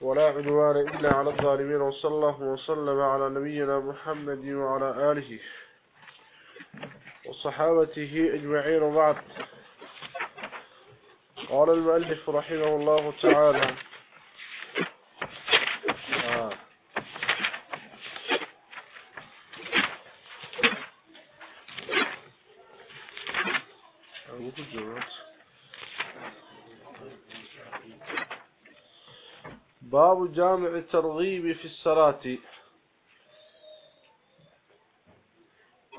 ولا عدوان إلا على الظالمين وصلى الله وسلم على نبينا محمد وعلى آله وصحابته أجمعين وبعد. قال المؤلف رحمه الله تعالى باب جامع الترغيب في الصلاة.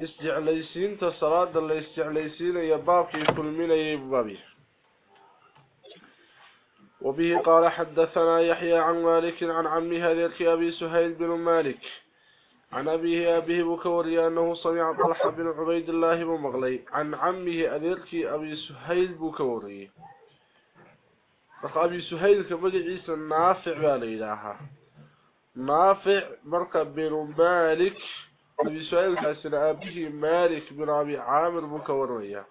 استعليسين تصلاة اللي استعليسين في كل من يبابي وبه قال حدثنا يحيى عن مالك عن عمه هذيك أبي سهيل بن مالك. عن أبيه أبيه بكوري أنه سمع طلحة بن عبيد الله بن مغلي. عن عمه أذيرك أبي سهيل بكوري. أبي سهيل كمجعيس نافع بالإلهة نافع مركب بن مالك أبي سهيل كاسن أبيه مالك بن أبي عامر بكوري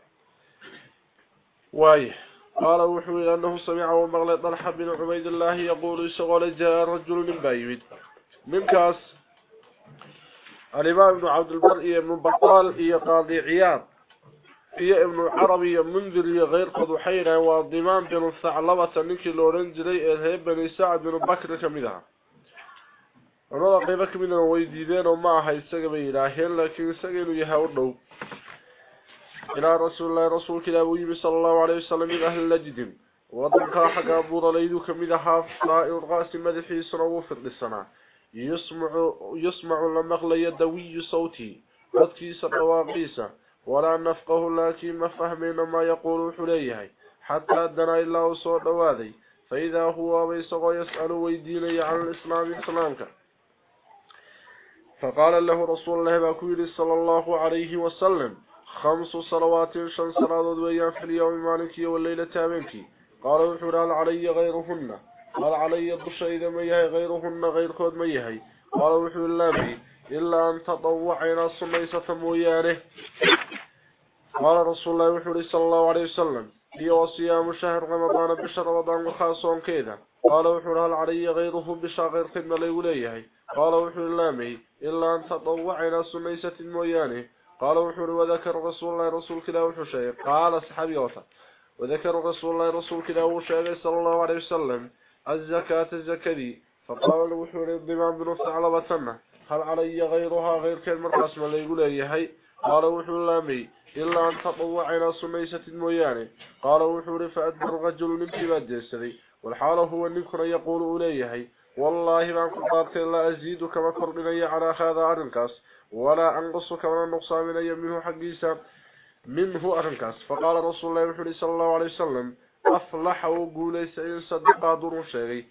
وايه قال وحوي أنه سمع ومغلي طلحة بن عبيد الله يقول شغل جاء رجل من بايبد من كاس الإمام ابن عبد البر إيه ابن بطال إيه قاضي عياض إيه ابن عربي منذر إيه غير قضحينا والضمان بن الثعلبة نكي لورنجلي الهيب بن سعد بن بكر كمدها ونوضا قيبا كمدنا ويديدين ومعها يساقب إلهين لكن يساقب يهاورنو إلى رسول الله رسول كلا ويبي صلى الله عليه وسلم من أهل لجد وضنك حق أبو ليدو كمدها فائر الغاس مدحي سنو في السنة يسمع يسمع لمغلي دوي صوتي قدكيس الرواقيس ولا نفقه لكن ما فهمنا ما يقول حليه حتى أدنا إلا وصول دوادي فإذا هو بيسغ يسأل ويديني عن الإسلام إسلامك. فقال له رسول الله باكوير صلى الله عليه وسلم خمس صلوات شن صلاة ويان في اليوم مالكي والليلة تامنكي قال وحرال علي غيرهن؟ قال علي الضش إذا ما يهي غيرهن غير خود ما يهي قال وحو الله إلا أن تطوعنا صميسة مويانه قال رسول الله وحو صلى الله عليه وسلم هي وصيام شهر رمضان بشهر رمضان وخاصون كذا قال وحو هل علي غيره بشهر غير خدمة ليوليه قال وحو الله إلا أن تطوعنا صميسة مويانه. قال وحو وذكر رسول الله رسول كذا وحو شيء. قال صحابي وثا وذكر رسول الله رسول كذا وحو صلى الله عليه وسلم الزكاة الزكاة فقال الوحور الضمان بن على بطنة هل علي غيرها غير كلمة قسم اللي يقول إيهي قال وحور اللامي إلا أن تطوعنا سميسة موياني قال وحور فأدى الرجل نمتي باديسري والحال هو نمكن يقول إليهي والله ما قلت لا أزيد كما فرقني على هذا أرنكاس. ولا أنقص كما نقصى من منه حقيسا منه أرنكاس. فقال رسول الله صلى الله عليه وسلم أفلح وقوليس إن صدقا دور شيغي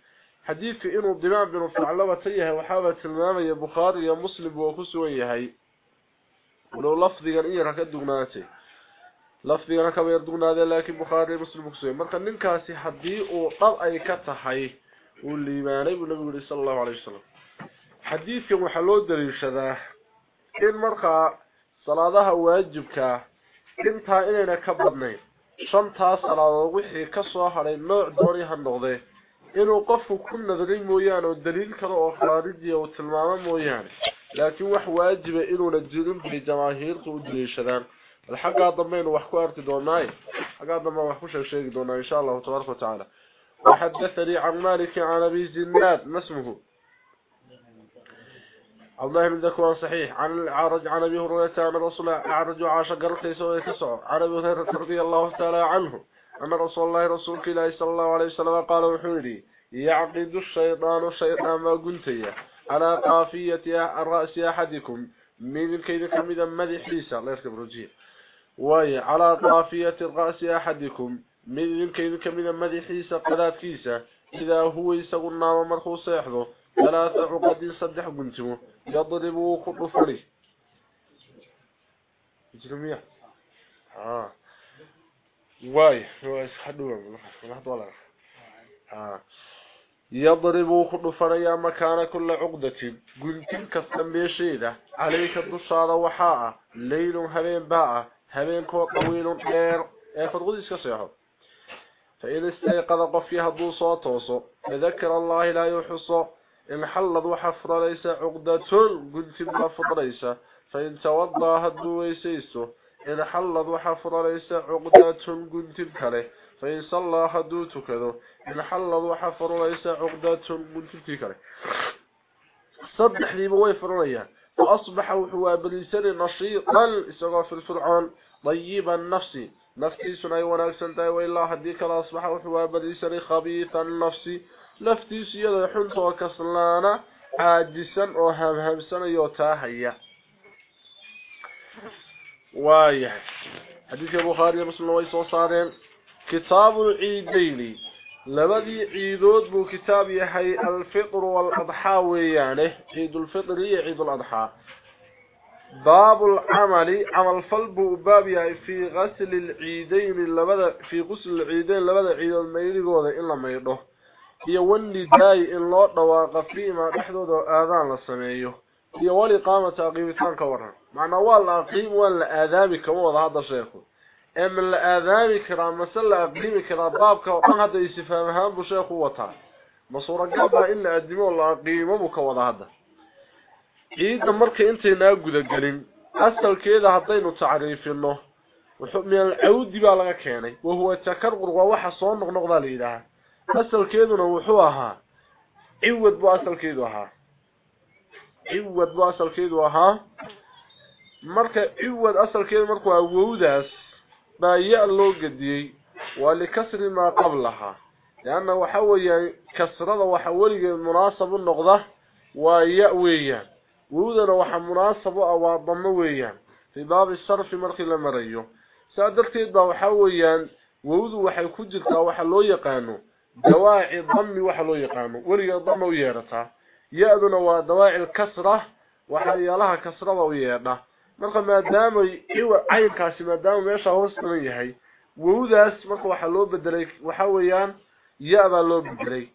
حديثك إنه الضمان بن فعلبة تيهي وحابة المامة بخاري مسلم وكسوه يهي walow lafdigan in yarka ka dugnaatay. Lafdigana kaba yar dugnaadee laakiin bukhaari muslim kusugan marka ninkaasi haddii uu dhab ay ka tahay uu liibaanay buu nabigu yihi sala allahu calay wasalam xadiidkan waxaa loo daliishadaa in markaa salaadaha waajibkaa intaa inayna ka badnayn shantaa salaadood wixii ka soo nooc dooni ha noqdee inuu qofku ku nadray mooyaane oo daliil kale oo khaarijiya uu tilmaamo mooyaane. Inuuna jirin bay jamaahiirtu u daliishadaan bal xaggaa dambaynu wax ku arki doonaaye xaggaa dambe wax ku sheeg sheegi doonaa insha allahu tabaaraka watacaala وحدثني عن مالك عن أبي زناد ما اسمه؟ الله بن ذكوان صحيح. عن العارج عن أبي هريرة عن رسول الله أعرج وعاش قرق يسوي تسع عن رضي الله تعالى عنه أن رسول الله رسول الله صلى الله عليه وسلم قال وحولي. يعقد الشيطان الشيطان ما قلت على قافية الرأس أحدكم. من الكيد كمدا مدح ليس الله يركب رجيه وهي على قافية الرأس أحدكم. من الكيد كمدا مدح ليس قلات كيسة إذا هو يسقل نام مرخوص يحضر ثلاثة عقد صدح قنتمه. يضربوا كل فري جميع آه. واي واي حدوه. لحظه ولا آه. يضربوا كل فريا مكان كل عقدة. قنتم كالتنبيشيدة عليك الدشارة وحاء. ليل هبين باء. هبين كو طويل غير. اخذ غديس كسيحه فإذا استيقظ قفيها دو صوتوسو. فذكر الله لا يحصى إن حلض وحفر ليس عقدة. قلت بفر ليس. فإن توضى هدو ويسيسه إن حلض وحفر ليس عقدة. قلت بكله فإن صلى هدو تكذو إن حلض وحفر ليس عقدة قلت بكله صدح لي بوي فرنيا فأصبح وحوى بلسان نشيطا إسغاف الفرعون طيب النفس. نفسي سنعي ونكسنتاي وإلا هديك. الأصبح وحوى بلسان خبيث النفس. لفتي سيادة حنط وكسلانا. عاجسا وهمهمسا يوتاهيا. وايح حديث البخاري مسلم ويسو صارين كتاب العيدين. لبدي عيدود بو كتاب يحي الفطر والأضحى ويانه. عيد الفطر عيد الأضحى. باب العمل عمل فلب باب في غسل العيدين. لبدأ في غسل العيدين لبدأ عيد ميدو iyo wani daay in loo dhawaaqo fiima dhexdooda aadaan la sameeyo iyo wali qaamata qiimitaan waran macna waa la qiim waa la aadaami kama wada hada sheeko em la aadaami kara masala qiimi kara baabka oo hada isfaamahaan bu sheeko wata masura gaba in la adimo la qiimo bu ka wada hada ciida markay intayna guda galin asalkeeda hadaynu tacriifino wuxuu meel awdi baa laga keenay wa huwa takarqur waa waxa soo noqnoqda leeyahay asalkeeduna wuxuu ahaa ciwad buu asalkeedu ahaa ciwad buu asalkeedu ahaa marka ciwad asalkeedu markuu awowdaas بايع لو قديي ولكسر ما قبلها لأنه وحوي كسرها وحولها مناسب النقضه ويأويا ووذر وح مناسب أو ضمويا في باب الشرف مرخي لمريو سادلت يد وحويا ووذ وحي كجلتا وح لو يقانو دواعي ضم وح لو يقانو ولي ضم ويرتا يأذن ودواعي الكسرة وحيالها كسرة ويرتا marka maadaama iwa caynkaasi maadaama meesha hoos dhiman yahay wowdaas marka waxa loo bedelay waxa weeyaan ya-da loo bedelay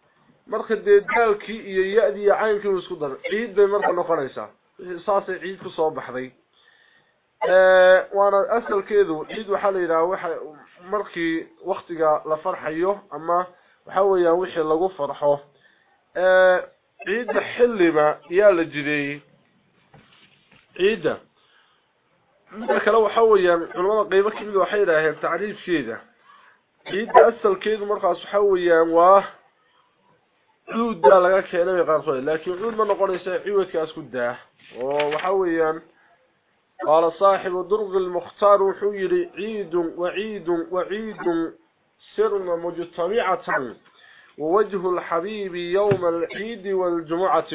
marka dee daalkii iyo ya-dii iyo caynkii isku dar ciid bay marka noqonaysaa saasay ciid ku soo baxday waana asalkeedu ciid waxaa la yidhaha waxa markii waktiga la farxayo ama waxa weeyaan wixii lagu farxo ee ciida xilliba yaa la jideeyay ciida ذلك لو حويان علماء قيمة كبيرة وحيرة هي تعريف كيدا إيد أسل كيد مرخص حويان و عود دالك كينا مقارفين لكن عود ما نقول إيسان عود كاسكو دا قال صاحب درغ المختار حويري عيد وعيد وعيد سرنا مجتمعة ووجه الحبيب يوم العيد والجمعة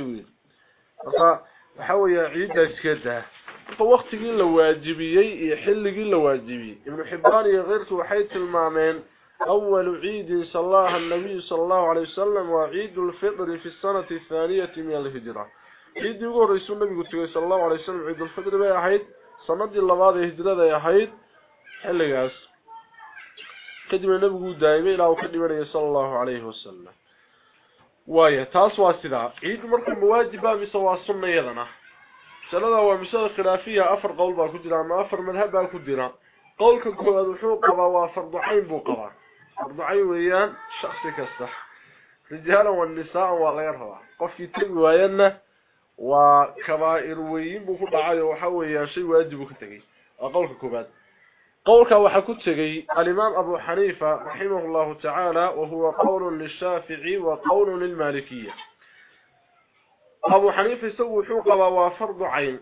وحويان عيد كيدا فوقت قيل واجبيي يحل قيل واجبي ابن حبان غيرته وحيت المامين أول عيد الله النبي صلى الله عليه وسلم وعيد الفطر في السنة الثانية من الهجرة عيد يقول رسول النبي صلى الله عليه وسلم عيد الفطر بي أحيد سنة اللباد الهجرة يا أحيد حل قاس قدم النبي دائما إلى وقدم صلى الله عليه وسلم وايه تاس واسدا عيد مركب مواجبة بسوا السنة يدنا سنة ومسألة خلافية أفر قول با كدنا ما أفر مذهب با كدنا قول كنكو الحوق قبا وفرض عين بو قبا فرض عين ويان شخصي كالصح رجالا والنساء وغيرها قفكي تبي ويانا وكبائر ويين بو كدعايا وحويا شيء واجب كتغي. وقول كوباد. قولك وحكتغي الإمام أبو حنيفة رحمه الله تعالى وهو قول للشافعي وقول للمالكية. أبو حنيفة يسوي حوقة وفرض عين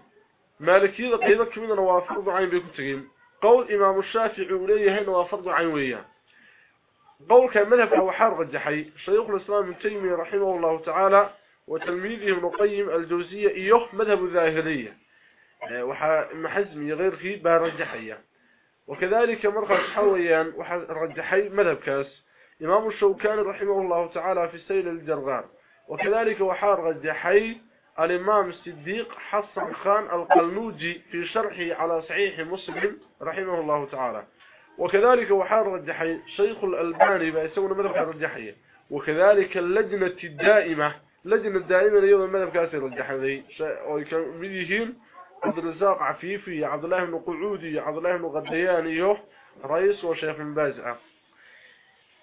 مالكية قيدة كمينة وفرض عين بكتغين قول إمام الشافعي وليه هنا وفرض عين وياه قول كان مذهب أو حار رجحي. شيخ الإسلام من تيمية رحمه الله تعالى وتلميذه ابن قيم الجوزية إيوه مذهب الظاهرية وحا محزمي غير فيه بارجحية وكذلك مرخص حويا رجحي مذهب كاس. إمام الشوكاني رحمه الله تعالى في سيل الجرغان وكذلك وحار رجحي الإمام الصديق حسن خان القلنوجي في شرحه على صحيح مسلم رحمه الله تعالى. وكذلك وحار رجحي شيخ الألباني بيسون مذهب رجحي وكذلك اللجنة الدائمة لجنة الدائمة اليوم المذهب كاسي رجحي وكان مديهين عبد الرزاق عفيفي عبد الله بن قعودي عبد الله بن غدياني رئيس وشيخ من بازعة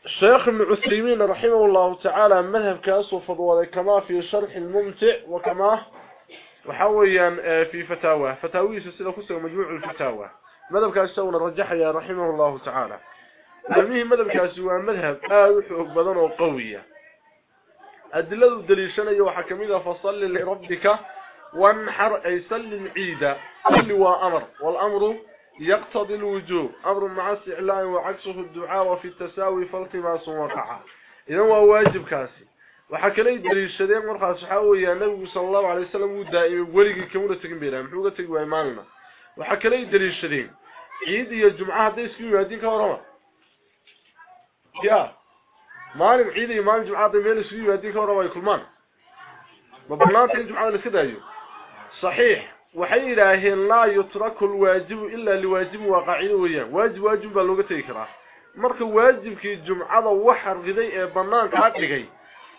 الشيخ ابن عثيمين رحمه الله تعالى مذهب كاسو فضوضي كما في شرح الممتع وكما وحويا في فتاوى. فتاوي سلسلة كسر مجموع الفتاوى. مذهب كاسو رجح يا رحمه الله تعالى. المهم مذهب كاسو مذهب آوح بدن وقوية أدلة الدليشان وحكمية فصل لربك وانحر أي العيد سل وأمر والأمر يقتضي الوجوب. أمر المعاصي لا وعكسه الدعاء وفي التساوي فالقماص وقع اذا هو واجب كاسي. وحكى لي دليل شديد مرخا سحاوي يا نبي صلى الله عليه وسلم ودائم إيه ولي كمنا تكن بيرا مخوغا تغي واي مالنا وحكلي دليل شديد عيد يا جمعة هذه اسكو يادين كورما يا. مال عيد يا مال جمعة هذه ميل اسكو يادين كورما يكلمان ما بلاتين جمعة لسدايو صحيح. Waxay yiraahdeen la yutraku alwajib illa liwajib waqa'i weeyaan waajib waajib baa looga tagi karaa marka waajibkii jumcada waxa riday ee banaanka dhigay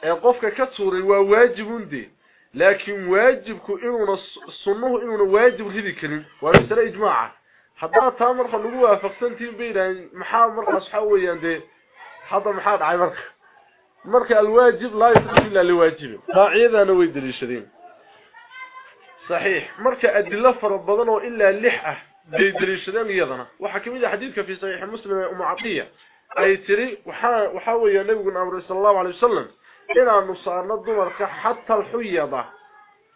ee qofka ka tuuray waa waajibunde laakiin waajibku inuu sunnuhu inuu waajib ridi karin waa mas'ala ijmaaca hadaa taa marka lagu waafaqsantiin beeyaan maxaa markaas waxa weeyaan de hada maxaa dhacay marka marka alwaajib la yutraku illa liwajib qaacidana way daliishadeen صحيح. مرك ادل فربضان أو إلا لحه بيدريشدان يدنا وحكمي حديثك في صحيح مسلم أم عطية. أي تري؟ وحا وحا ويا نبينا صلى الله عليه وسلم. إلى ان نصارنا دمرك حتى الحيضة.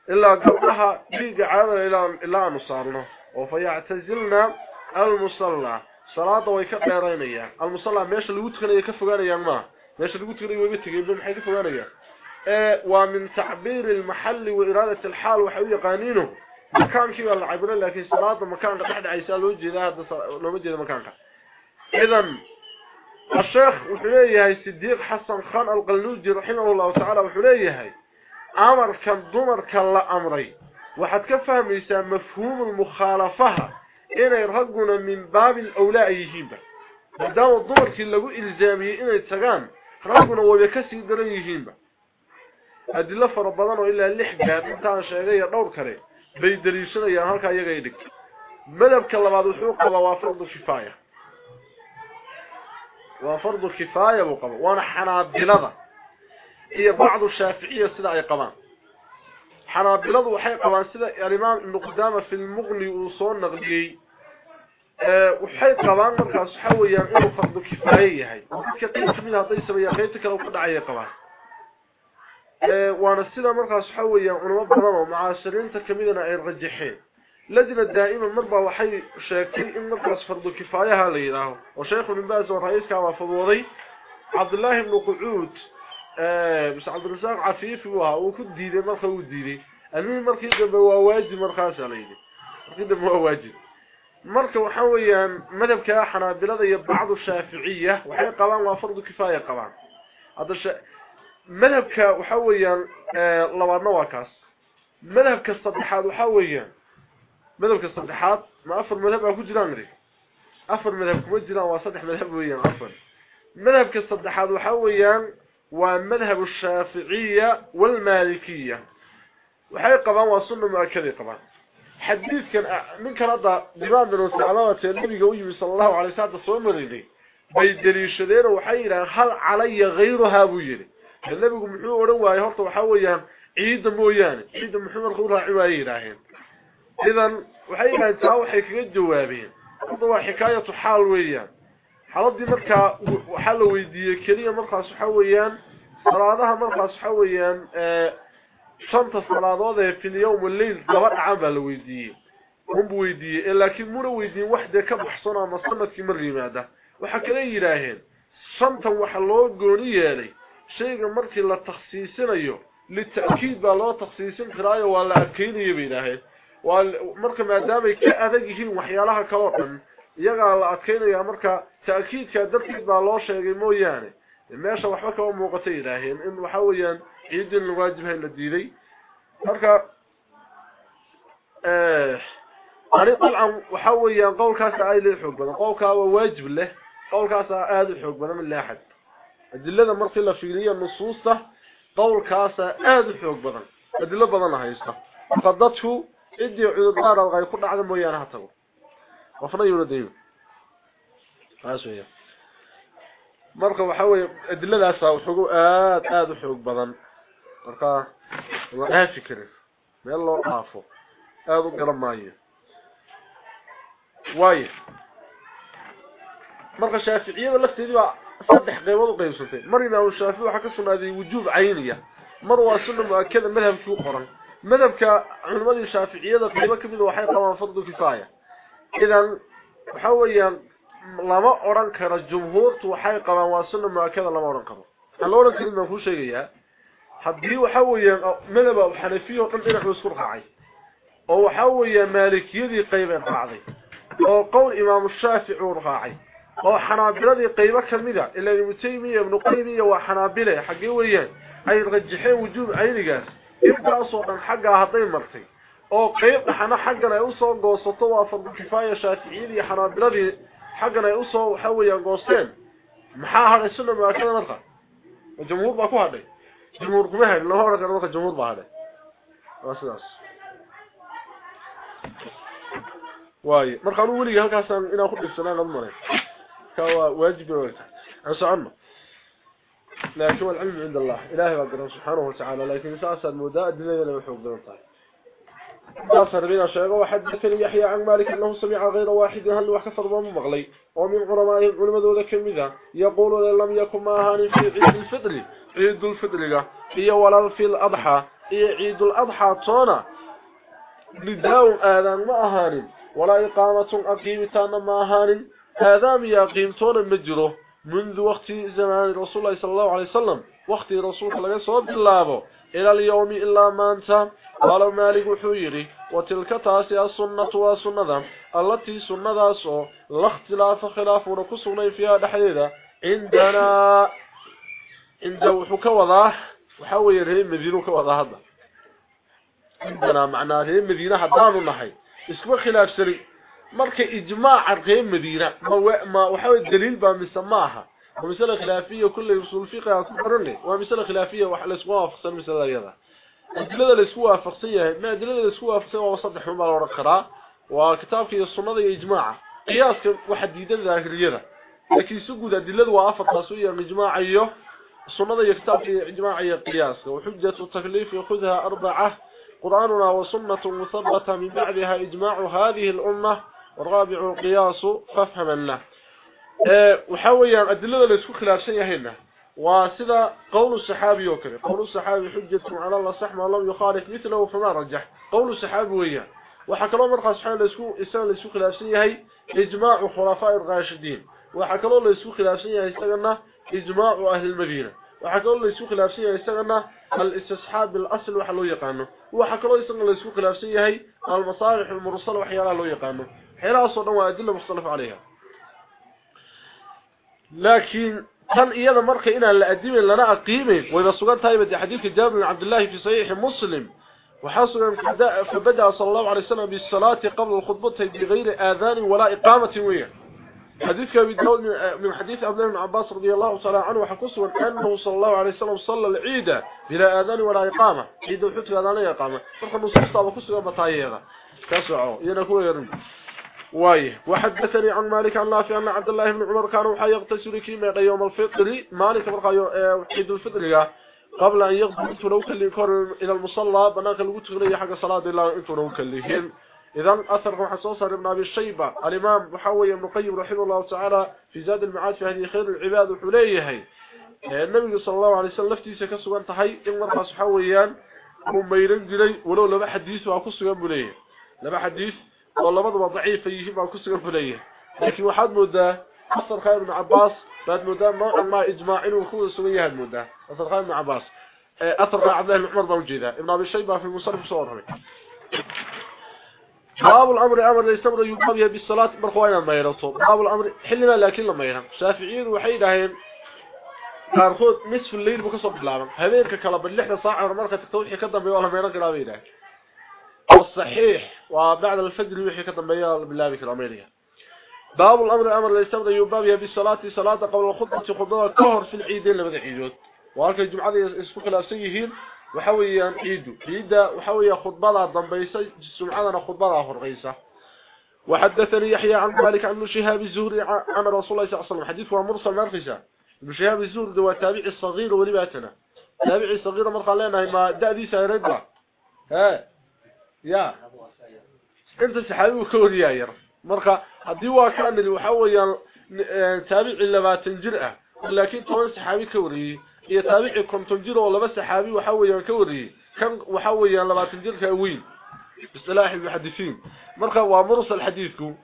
إلا قبلها في قعاده إلى إلى نصارنا وفيعتزلنا المصلى. صلاة ويكثرينيا المصلى مش لو تخنيه كفغانيا ما. مش لو تخنيه ويتغيب ما خيفغانيا ومن تعبير المحل وإرادة الحال وحيو يقانينه مكان كيف العبرة لكن صلاة مكان قد عيسى لو جيدا لو جيدا مكانك. إذن الشيخ وحلية صديق حسن خان القلوجي رحمه الله تعالى وحلية أمر كان دمر كان لا أمري. وحد كفهم يسا مفهوم المخالفة؟ إنا يرهقنا من باب الأولاء يهيبا مدام الدمر كان لقو إلزامي إنا يتغان رهقنا ويكسي درن يهيبا adilo fara badan oo ilaa lix gaab intaan sheegay dhowr kale bay daliishanayaan halka iyaga ay dhigto madhabka labaad wuxuu qabaa waa fardu kifaaya waa fardu kifaaya buu qabaa waana xanaabilada iyo bacdu shaaficiya sida ay qabaan xanaabiladu waxay qabaan sida alimaam ibnu qudaama fi lmuqni uu soo naqliyey waxay qabaan markaas waxa weeyaan inuu fardu kifaaye yahay dadka qayb kamid hadday sameeyaan qaybta kale ku dhacaya qabaan وأنا سيده markaas waxa weeyaan culimo badan oo macaashiriinta kamidana ay rajaxeen lajna daa'ima marba waxay sheegtay in markaas fardu kifaayaha la yiraahdo oo sheekh ibn baaz oo ra'iiska waa fadwooday Abdullah ibn Qu'ud ee bis Abdul Razzaq Afiif waa uu ku diiday marka uu diiday almi markii dambe waa waajib markaas la yiri markii dambe waa waajib marka waxa weeyaan madhabka xanaabilada iyo bacdu shaafiiciyya waxay qabaan waa fardu kifaaya qabaan hada مذهبك وحويا لو أنا واكاس مذهبك الصدحات وحويا مذهبك الصدحات ما افر مذهب اكو جيرانري افر مذهبك وجيران وصدح مذهب ويا افر مذهبك الصدحات وحويا ومذهب الشافعية والمالكية وحي قبان وصنه مؤكدي قبان حديث كان من كان هذا دمان من السعلاوات النبي قوي صلى الله عليه وسلم صلى الله عليه وسلم بيدري الشدير وحيرا هل علي غيرها بيدري nabigu muxuu oran waayay horta waxa weeyaan ciida mooyaane ciida muxuu markuu raaci waayay yiraahdeen idan waxay yiraahdeen taa waxay kaga jawaabeen hadda waa xikaayatu xaal weeyaan xaladii markaa waxa la weydiiyey kaliya markaas waxa weeyaan salaadaha markaas waxa weeyaan ee shanta salaadood ee fil yawm al-layl laba dhacan baa la weydiiyey hum weydiiyey laakiin muna weydiin waxda ka baxsan ama sanadkii mar yimaada waxa kale yiraahdeen shantan waxa loo gooni yeelay شيء مركي لا تخصيصين ايو للتأكيد با لا تخصيصين خرايا ولا أكيد ايو بيناهي ومركي ما دامي كأذيكين وحيالها كورن يغال أكيد ايو مركي تأكيد كأذيكين با شيء مو يعني. ما شاو حكا وموقتي راهين. إن وحويا عيد الواجب هاي لديدي هركا آه ari qalan waxa weeyaan qowlkaas ay leeyahay xubban qowlka waa waajib leh qowlkaas aad u من لا أحد. أدلنا مرقلة فينية نصوصة قول كاسة أدفع البضن أدلنا بضنة هايسة. فقدته إدي عدد آراء وغاية قلنا عدم ويانا حتى وفنا يولدين هاسوية مرقلة حوية أدلنا أسا حقوق أد آد البضن مرقلة الله أهل فكرة ما يلو أعفو أدو قرمائي واي. مرقلة شافعية ولا اختدوا صدح قيمه قيسته مرنا وشافي وحكى سنادي وجوب عينية. مروى سنه مؤكده مذهب في ملهم مذهب علماء الشافعية قيمه كبيره وحي قوا فرض كفاية. اذا حويا لما اورن كره جمهور تو حي قوا مؤكده لما اورن قبا هل اورن كلمه هو شيغيا حبي وحويا مذهب الحنفيه وقلت له اسكو قعي أو حويا مالكية قيمه قعدي وقول إمام الشافعي ورهاعي oo xanaabiladii qaybo kamida ilaa ibn taymiya ibn qaymiya waa xanaabile xagee weeyaan ay rajaxeen wujuub aynigaas intaasoo dhan xagga hadday martay oo qayb dhaxana xaggan ay u soo goosato waa fardu kifaaya shaaficiyadii iyo xanaabiladii xaggan ay u soo waxa weeyaan goosteen maxaa hadhay sunna muaakada marka jumhuur baa ku hadhay jumhuur kuma hadhin lama odhan karo marka jumhuur baa hadhay waa sidaas واي marka anu waliga halkaas inaan ku dhigsanaa qad maray weeyta aan socono laakiin wal ilmu inda Allah ilaahi wa qadar subhanahu wa ta'ala laakiin saasa mudaa dilayna wuxuu garan tahay دافر بين شيغه وحدثني يحيى عن مالك أنه سمع غير واحد. هل وحفظ مغلي؟ ومن علماء علماء كمذا يقول لم يكن ما هان في عيد الفطر. عيد الفطر هي ولا في الأضحى. هي عيد الأضحى تونا. لداو آذان ما اهانين ولا إقامة أقيمتان ما أهان هذا ميا قيمتون مجره منذ وقت زمان رسول الله صلى الله عليه وسلم. وقت رسول الله صلى الله عليه إلى اليوم إلا ما أنت قال مالك حويري. وتلك تاسي السنة والسنة التي سو. لا اختلاف خلاف ونكسونا فيها دحيدا عندنا. عند وحك وضاح وحاول هي مدينة كوضاح هذا. عندنا معناه هي مدينة حدان نحي. isku khilaafsanay marka ijmaaca reer madiina ma waxa way daliil ba mismaaha ومثله خلافيه كل اصول فقه اصبرني ومثله خلافيه wax la isku waafaqsan misalayada adilada la isku waafaqsan yahay ma adilada la isku waafaqsan waa saddex ma la waa kitaabka iyo sunnada iyo ijmaaca qiyaaska waxa diidan zaahiriyada laakiin si guud adiladu waa afar taas iyo ijmaaca iyo sunnada iyo kitaabka iyo ijmaaca iyo qiyaaska وحجه التكليف ياخذها اربعه قرآننا وسنة مثبتة من بعدها إجماع هذه الأمة والرابع القياس فافهمنا أه وحاويا أدلة ليسكو خلاف شيء هنا وسذا قول الصحابي وكذا. قول الصحابي حجة على الله صحما لم يخالف مثله فما رجح. قول الصحابي وحكى الله مرقى صحابي ليسكو إسان ليسكو خلاف شيء هي إجماع خلفاء الراشدين. وحكى الله ليسكو خلاف شيء هي إجماع أهل المدينة. waxa kaloo la isku khilaafsan yahay isagana al-istishaab bil-asl waxa loo yaqaano waxa kaloo isagana la isku khilaafsan dhan waa adilla mukhtalaf calayha laakiin tan iyada marka inaan la adimin lana aqiimay wayna sugan tahay badi xadiidka Jaabir bin Abdullah fi sahih Muslim وحصل فبدأ صلى الله عليه وسلم بالصلاة قبل الخطبة بغير آذان ولا إقامة ويه حديث أبي داود من حديث عبد الله بن عباس رضي الله تعالى عنه وحكسوا أنه صلى الله عليه وسلم صلى العيد بلا آذان ولا إقامة. عيد إقامة. فرق النصوص طبعا كسوا بطايغه كسعوا ينكو يرن واي. وحدثني عن مالك عن نافع أن عبد الله بن عمر كان وحي يغتسل كيما يوم الفطر. مالك فرق عيد الفطر قبل أن يغدو انتو لو إلى المصلى بناك لو حق صلاة الله إنتو لو كليهن إذا أثر حصوصا ابن أبي الشيبة الإمام محوي بن قيم رحمه الله تعالى في زاد المعاد في هذه خير العباد وحليه. النبي صلى الله عليه وسلم لفتيسة كسوا انتحي إن مرخص حويان مميرين جلي ولو لما حديث وكسوا بليه لما حديث والله مضى ضعيف فيه وكسوا بليه لكن واحد مدى أثر خير بن عباس بعد مدى ما إجماعين وكوه سويها المدى أثر خير بن عباس. أثر عبد الله بن عمر موجودة ابن الشيبة في المصرف صوره باب الأمر أمر يستمر يقام بالصلاة برخوانا ما يرطو باب الأمر حلنا لكن لما يرام شافعيين waxay dhaaheen qaarkood nisf الليل ka soo bilaabay habeenka kala billixda saac marka tawxiid ka dambeeyo wala meeran garaabeyna الصحيح. وبعد الفجر وحي dambeeyo bilaabay karaameyna باب الأمر أمر يستمر يقام بالصلاه صلاة قبل الخطبة خطبة كهر في العيدين لبدا isku khilaafsan yihiin waxa weeyaan ciidu ciida waxa weeyaa khudbada dambaysa sumcadana khudbada horeysa وحدثني يحيى عن مالك عن شهاب الزهري عن رسول الله صلى الله عليه وسلم. حديث هو مرسل مرفسا ابن شهاب الزهري هو تابعي الصغير ولباتنا تابعي الصغير مرقى لنا ما دادي سيرد ها؟ يا. انت سحابي وكوريا ير. مرقى هدي واكان اللي وحاوي آه، تابع اللبات الجرأة لكن طبعا سحابي كوري. هي تابع كم تنجر ولا بس سحابي وحاوي كوري. كم وحوه يا لما الجرأة كوين بسلاحي بحديثين مرقى ومرسل حديثكم.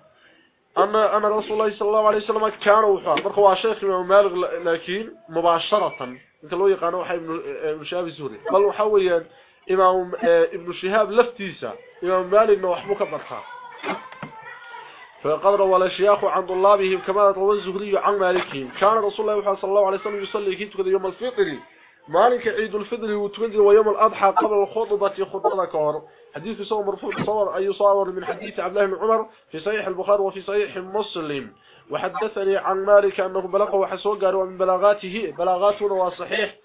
أما أنا رسول الله صلى الله عليه وسلم كان وحا. مرقى وشيخ ممالغ لكن مباشرة. انت لو يقانو حي من الشاب آه، السوري بل وحاوي imaam ibn shihab laftiisa imaam maalikna waxbu ka bartaa فقد روى الشيخ عن طلابهم كما روى الزهري عن مالكهم. كان رسول الله صلى الله عليه وسلم يصلي كده يوم الفطر. مالك عيد الفطر وتنزل ويوم الأضحى قبل الخطبة خطبة كور حديث صور مرفوع صور أي صور من حديث عبد الله بن عمر في صحيح البخاري وفي صحيح مسلم. وحدثني عن مالك أنه بلغه وحسوه قال ومن بلاغاته بلاغاته وصحيح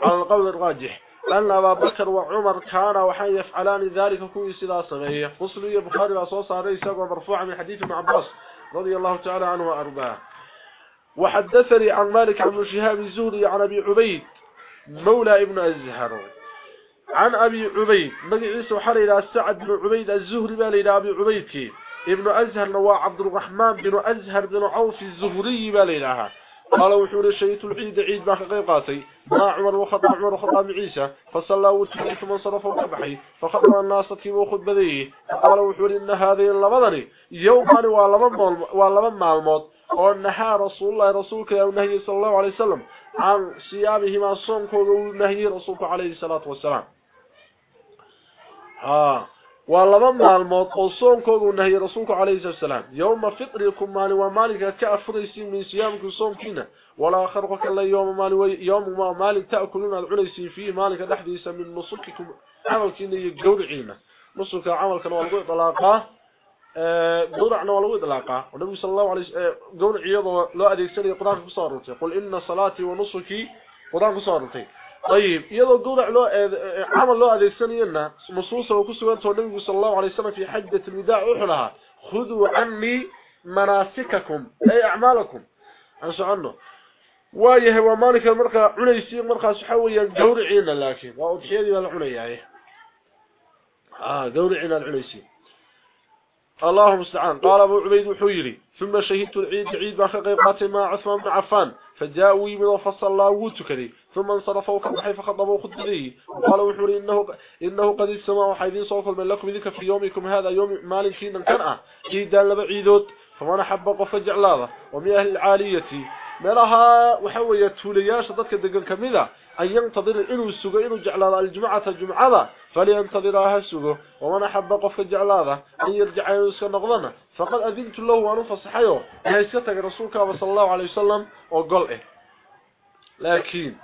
على القول الراجح. أن أبا بكر وعمر كان وحي يفعلان ذلك كوي سلا سمية مسلم البخاري وصوص عليه سبب مرفوع من حديث ابن عباس رضي الله تعالى عنه وأرضاه. وحدثني عن مالك عن شهاب الزهري عن أبي عبيد مولى ابن أزهر. عن أبي عبيد مجلس وحر إلى سعد بن عبيد الزهري بل إلى أبي عبيد ابن أزهر نواع عبد الرحمن بن أزهر بن عوف الزهري بل إلىها قال وحور الشيط العيد عيد باقي قيقاتي ما عمر وخطى عمر وخطى عيسى. فصلى وتحي ثم انصرف وقبحي فخطر الناس كيف وخذ بذيه. فقال وحور إن هذه اللبضني يوما ولمن مع الموت ونهى رسول الله رسولك يا نهي صلى الله عليه وسلم عن صيامهما صومك ونهي رسولك عليه الصلاة والسلام. ولما الموت الصوم كوغو نهي رسولك عليه السلام يوم فطركم مالي ومالك كافريسين من صيامك الصوم كينا ولا خرقك الله يوم مالي يوم ما مالك تاكلون العليسين فيه مالك دحديس من مصككم عمل كينا كنا يجورعينا نصك عمل كنا ولغو طلاقا جورعنا ولغو طلاقا ونبي صلى الله عليه جورعي لو اديك سري قدامك بصارتي قل ان صلاتي ونصكي قدامك بصارتي طيب يدو قولع لو عمل لو أديسانينا مصوصة وكسوانته النبي صلى الله عليه وسلم في حجة الوداع وحلها خذوا عني مناسككم أي أعمالكم. عن سعنه وايه ومالك المرقى عنيسي مرقى سحويا قورعين لكن. وأضحيذي والعنيا آه قورعين العنيسي اللهم استعان قال أبو عبيد وحويري ثم شهدت العيد عيد باخر قيقات مع عثمان بن عفان فجاءوا يمن وفصل الله وتكري ثم انصرفوا وكبحي فخطبوا خطبه وقال وحوري إنه, إنه قد السماء وحيدين صوف من لكم ذلك في يومكم هذا يوم مال كينا كان عيدا لبعيدود فمن حب قفجع الله ومن أهل العالية. ملها وحوية تولياش ضدك الدقن كمذا أن ينتظر إنه السوق إنه جعل الجمعة الجمعة فلينتظرها السوق. ومن أحب قف جعل هذا أن يرجع يسكن نقضنا فقد أذنت له وأنه فصحيه. هيستك رسولك صلى الله عليه وسلم وقال إيه. لكن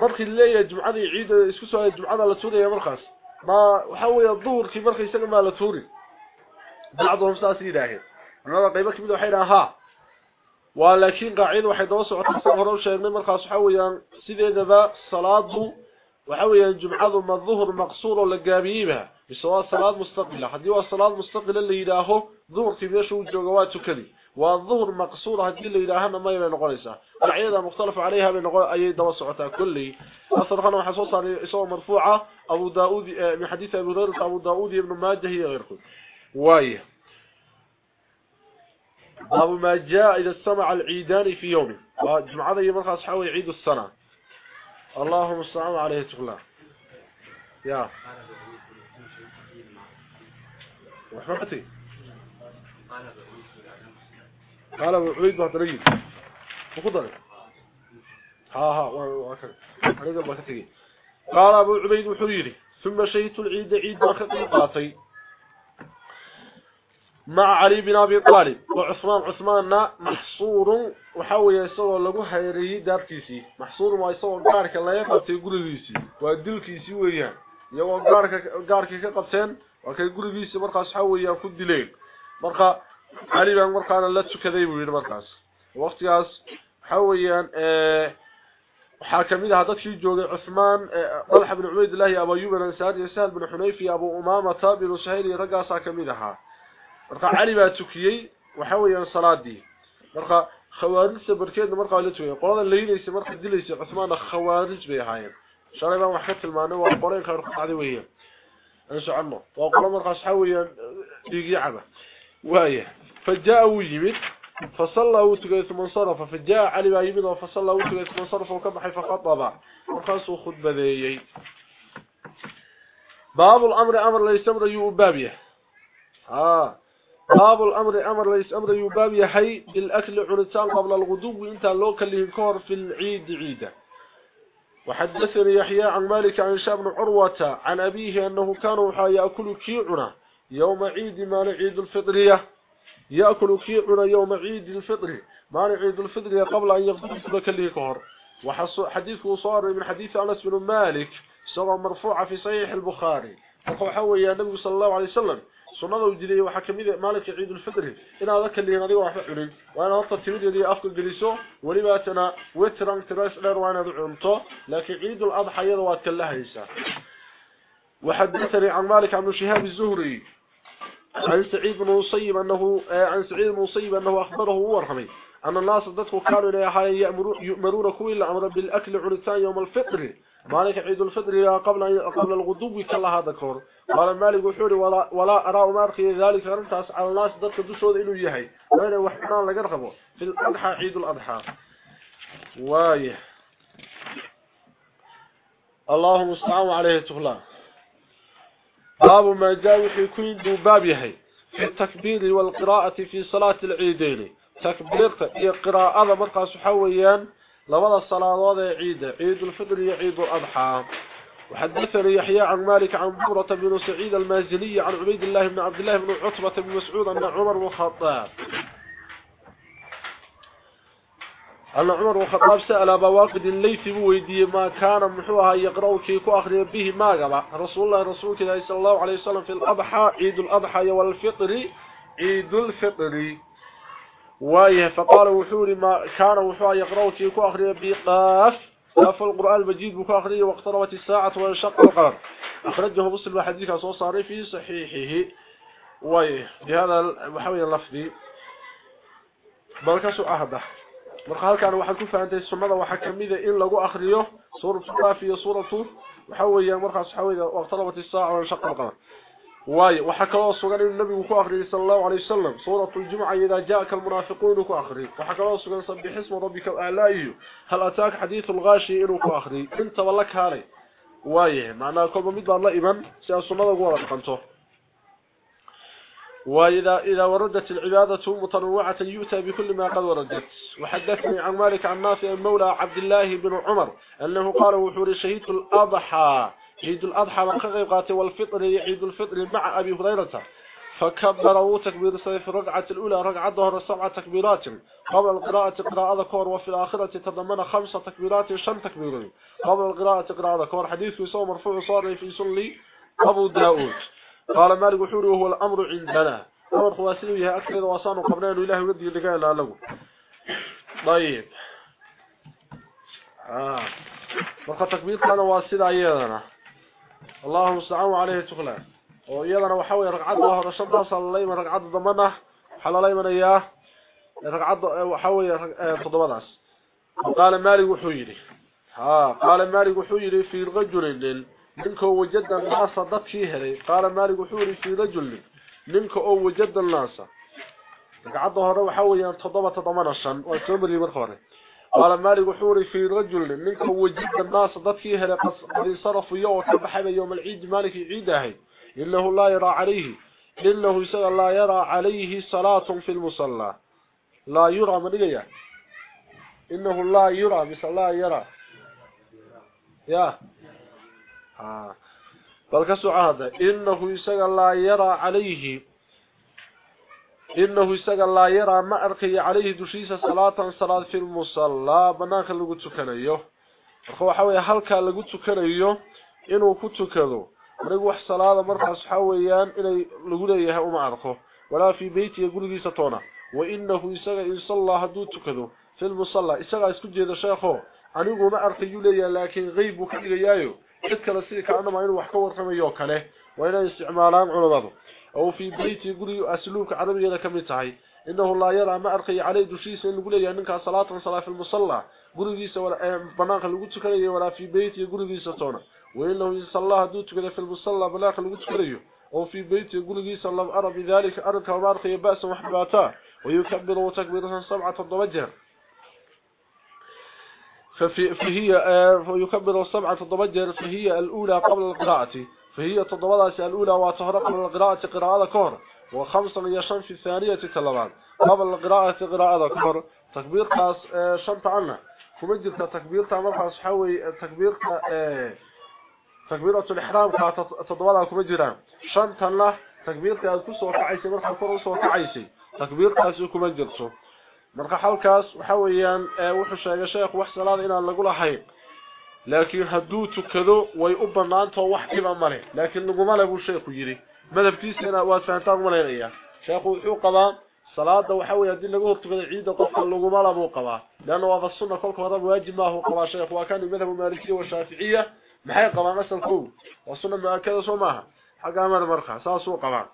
markii leeyahay jumcada ciid isku soo jumcada la tuuraya markaas ma waxa weeye duurkii markii isaga ma la tuuri bacdhum saas yiraahdeen anada qaybo kamid waxay rahaa waa laakiin qaacida waxay daba socotaa soo hore u sheegnay markaas waxa weeyaan sideedaba salaadu waxa weeyaan jumcadu ma dhuhur maqsuur la gaabiyiba bisoo salaad mustaqila hadii waa salaad mustaqila la yiraaho dhuurkii meesha uu joogo waa tukadi والظهر مقصور هذه اللي إلهنا ما يبين نقوليسا العيادة مختلف عليها من نقول أي دواء سعتها كلي. أصدق أنه حصوص عن إسوة مرفوعة أبو داود من حديث أبو هريرة أبو داود ابن ماجه هي غيركم واي. أبو ما جاء إذا استمع العيدان في يوم. وجمعة يمرخ أصحابه يعيد السنة. اللهم السلام عليه تقول. يا. وحمتي قال أبو عبيد بهدري وخضر ها ها ba ka tagay قال أبو عبيد وحيري ثم شهدت العيد عيد قاطي مع علي بن أبي طالب. وعثمان عثمان محصور وحاول يسوى لغو حيري داركيسي محصور ما يسوى غارك لا يقبتي weeyaan iyagoo gaarka gaarkii ka qabteen waa kay gurigiisa markaas waxa weeyaan ku dileen marka علي بن مرقان لا تكذي بو weeyaan ee waxa kamid ah dadkii joogay Uthman Talha ibn Ubaydillah Abu Ayyub al-Ansari iyo Sahal ibn Hunayf iyo Abu Umama Tabir Suhayl ragaasa kamid aha marka Ali baa tukiyay waxa weeyaan salaadii marka خوارج marka dilaysa Uthman khawarij bay ahaayeen shalay baan wax ka tilmaanay waa qoreen ka qacday weeyaan aan socono waa qolo markaas waxa weeyaan dhigi caba waaya fajaa yimid فصلى وتغي ثم انصرف فجاء علي بايمد فصلى وتغي ثم انصرف وكبح فخطب. وخاص خطبة باب الأمر أمر ليس أمر يبابيه ها باب الأمر أمر ليس أمر يبابيه حي بالأكل عنتان قبل الغدو. انت لو كليه كور في العيد عيده وحدثني يحيى عن مالك عن شاب بن عروة عن أبيه أنه كان يأكل كيعنا يوم عيد مال عيد الفطرية. يأكل كي يوم عيد الفطر. ما عيد الفطر قبل أن يقضي سبك اللي كهر وحديثه صار من حديث أنس بن مالك صار مرفوعة في صحيح البخاري. فقو حوي يا نبي صلى الله عليه وسلم. سنة وجليه وحكمه مالك عيد الفطر. إن هذا كان لي غدي واحد وأنا حتى تريد أن أفكر جليسو ولما باتنا وترن تراس دار وأنا دعمته لكن عيد الأضحى يلوات كلها هيسا وحدثني عن مالك عن شهاب الزهري. عن سعيد بن مصيب أنه عن سعيد بن مصيب أنه أخبره ورحمي أن الناس ضدك كانوا يأمرون كل أمر بالأكل عنتان يوم الفطر. مالك عيد الفطر قبل قبل الغدو كلا هذا كور. قال مالك وحوري ولا ولا أرى مارخي ذلك انتاس على الناس inuu yahay wayna wax xanaan laga rabo fil adha ciid al adha waay اللهم استعان عليه تغلا باب ما جاء في كل باب في التكبير والقراءة في صلاة العيدين. تكبيرته هي قراءة مرقص حويان لبدا الصلاة عيد؟ عيد الفطر وعيد الأضحى. وحدثني يحيى عن مالك عن بورة بن سعيد المازني عن عبيد الله بن عبد الله بن عتبة بن مسعود أن عمر بن الخطاب أن عمر بن الخطاب سأل أبا واقد الليث بويدي ما كان محوها يقرأ كيكو أخري به ما قبع. رسول الله رسول الله صلى الله عليه وسلم في الأضحى عيد الأضحى والفطر عيد الفطر. وايه فقال وحوري ما كان وحوا يقرأ كيكو أخري بقاف قاف. القرآن المجيد بكو أخري واقتربت الساعة وانشق القمر أخرجه مسلم حديث عن صاري في صحيحه. وايه بهذا المحاوية اللفظي. مركز أهده marka halkan waxaan ku faahantay sunnada waxa kamid ah in lagu akhriyo suuratu qaaf iyo suuratu waxa weeyaan markaas waxa weeyaan waqtalabat as-saa'a wa shaqqa al-qamar واي وحكوا سغن النبي كو اخري صلى الله عليه وسلم سوره الجمعه اذا جاءك المنافقون كو اخري وحكوا سغن سبح اسم ربك الاعلى هل اتاك حديث الغاشي انه كو اخري انت والله كاري واي معناه كل ميد الله ايمان سي سنده غو رقنتو وإذا إذا وردت العبادة متنوعة يؤتى بكل ما قد وردت. وحدثني عن مالك عن نافع مولى عبد الله بن عمر أنه قال وحور شهيد الأضحى. عيد الأضحى والقيقات والفطر عيد الفطر مع أبي هريرة. فكبروا تكبير في الرقعة الأولى رقعة ظهر سبع تكبيرات. قبل القراءة قراءة ذكور وفي الآخرة تضمن خمس تكبيرات شن تكبيرين قبل القراءة قراءة ذكور حديث يسوى مرفوع صار في سلي أبو داود. قال مالك وحوري وهو الأمر عندنا. أمر خواسيه أكثر وصانوا قبلنا إله ودي اللي قال له. طيب. آه. تكبير كان واسد أيضنا اللهم استعانوا عليه تغلى ويضنا وحاول رقعد الله رشد صلى الله عليه رقعد ضمنه. حلالي من إياه. رقعد وحاول تضمناس وقال مالك وحويري. ها قال مالك وحويري في رجل منك وجد الناس ضدكي هلي قال مالك وحوري في رجل. منك أو وجد الناس. قعد هره waxa weeyaan 7 7 oo toobri mar hore قال مالك وحوري في رجل. منك وجد الناس ضدكي هلي قد صرف يوم كبحب يوم العيد. مالك عيده إنه لا يرى عليه. إنه يسأل لا يرى عليه صلاة في المصلى. لا يرى من إنه لا يرى. بس لا يرى. يا. آه. بل كسعادة إنه يسأل لا يرى عليه إنه يسأل لا يرى ما أرقي عليه دشيس صلاة صلاة في المصلى بناك اللي قلت كنيه أخوة حوية هلك اللي قلت كنيه إنه كنت كذو مريق صلاة مرقص حويان إلي لقليه وما أرقه ولا في بيتي يقول لي ستونا وإنه يسأل إن صلى هدوت كذو في المصلى يسأل يسكت جيد شيخه anigu ma arkayu leeyahay laakiin qeyb uu ka dhigayaayo Cid kale sidii kaanama inuu wax ka warramayo kale waa inay isticmaalaan culimadu oo fi beyti guri asluubka carabiga ka mid tahay. إنه لا يرى ما أرقي عليه دشيس إنه يقول لي أنك صلاة صلاة في المصلى قرقيس بناك اللي قلت كليه ولا في بيتي قرقيس تونا وإنه يصلى دوت كده في المصلى بناك اللي قلت كليه أو في بيتي قرقيس الله أرى بذلك أرك وما أرقي بأس وحباتا ويكبر وتكبيرها سبعة الضوجر ففي فهي فيكبر السبعة الضوجر فهي الأولى قبل القراءة. فهي تضوضات الأولى وتهرق قبل القراءة قراءة كور وخمسة يشن في الثانية تلوان قبل القراءة قراءة كور تكبير قاس شنط عنها كما جلت تكبير تعمل قاس حوي تكبير تكبيرة الإحرام كما جران شنط له تكبير قاس كسو كعيسي مرحب كرسو كعيسي تكبير قاس كما جلتو marka halkaas waxa weeyaan wuxuu sheegay sheekh wax salaad inaan lagu lahayn laakiin hadduu tukado way u banaanto wax dhiba male laakiin laguma le buu sheekhu yiri madhabkiisana waa fahantaan maleynaya sheekhu wuxuu qabaa salaada waxa weeye hadii lagu hortukado ciida qofka laguma la buu qabaa laana waa sunna kolka hore waajib ma uu qabaa sheekhu waa kan madhab maliki wa shafiiciya maxay qabaan asalku waa sunna maakada soo maaha xaga amar marka saasuu qabaa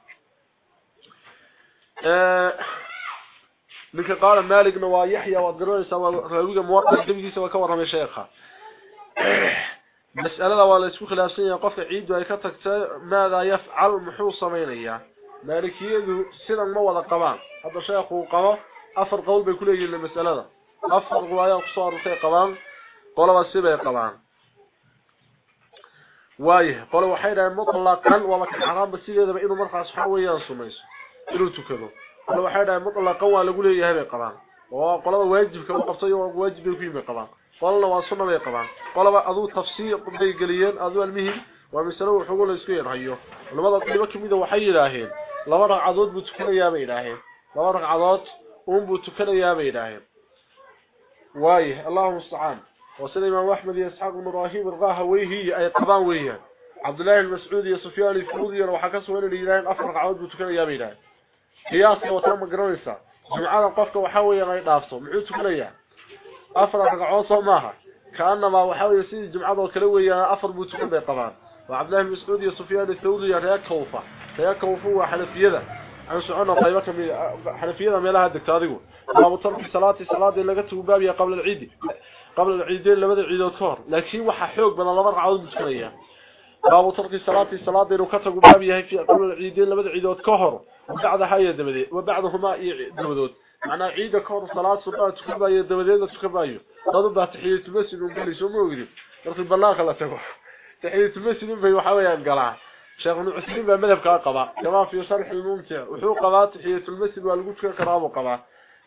نك قال مالك نوا يحيى وقرون سوا رويقه موقت دبي سوا كو رمي شيخا مسألة ولا اسكو خلاصين يقف عيد واي ماذا يفعل محوص مينيا مالك يدو سلم موضة ولا هذا الشيخ وقوا افر قلب كل يجي للمساله افر روايه قصار في قبان قال واسبه قبان واي. قال وحيدا مطلقا ولا حرام بسيده انه مرخص حويا سميس ترتكلو qolo waxay dhahay mutlaqan waa lagu leeyahay bay qabaan oo qolada waajibka u qabtay oo waajib bay ku yimid qabaan qolna waa sunna bay qabaan qolaba aduu tafsiir bay galiyeen aduu almuhim waa misalo wuxuu la isku yeerayo labada qiimo kamida waxay yiraahdeen laba ragcadood buu tukanayaa bay yiraahdeen laba ragcadood uun buu tukanayaa bay yiraahdeen waaye allahumma musta'an وسيد إمام أحمد يسحق بن إبراهيم الغاهويه أي قبان ويهان عبد الله المسعودي يسفيان الفروضي وحكسوا أن الإيران أفرق عود بتكنا يا بيلان قياسي وتم قرنسا جمعنا قفك وحاوي غير نافسه معود تكنا يا أفرق عود صماها كأنما وحاوي يسيد جمعنا وكلوية أفر بتكنا قبان وعبد الله المسعودي يسفيان الفروضي رياك كوفة رياك كوفة وحلفية عن سعونا قيبك حنفية ميلها الدكتاريون باب ترك صلاة صلاة اللي قلت بابها قبل العيد قبل العيدين لماذا عيدوا كور لكن وحا حوق من الله عود مسكنية باب ترك صلاة صلاة إنه كتبوا بابها في قبل العيدين لماذا عيدوا كهر وبعدها هي دمدي وبعدهما دمدود. معنى عيد كور صلاة تكبايا دمدين تكبايا ضد بها تحية المسجد ومقلي سو موغري رقي بلاغ لا تقوى تحية المسجد في وحاويان قلع شيخ ابن عثمان بن مذهب قبا كما في شرح الممتع. وحو قبا تحية المسجد والقوت كرام قبا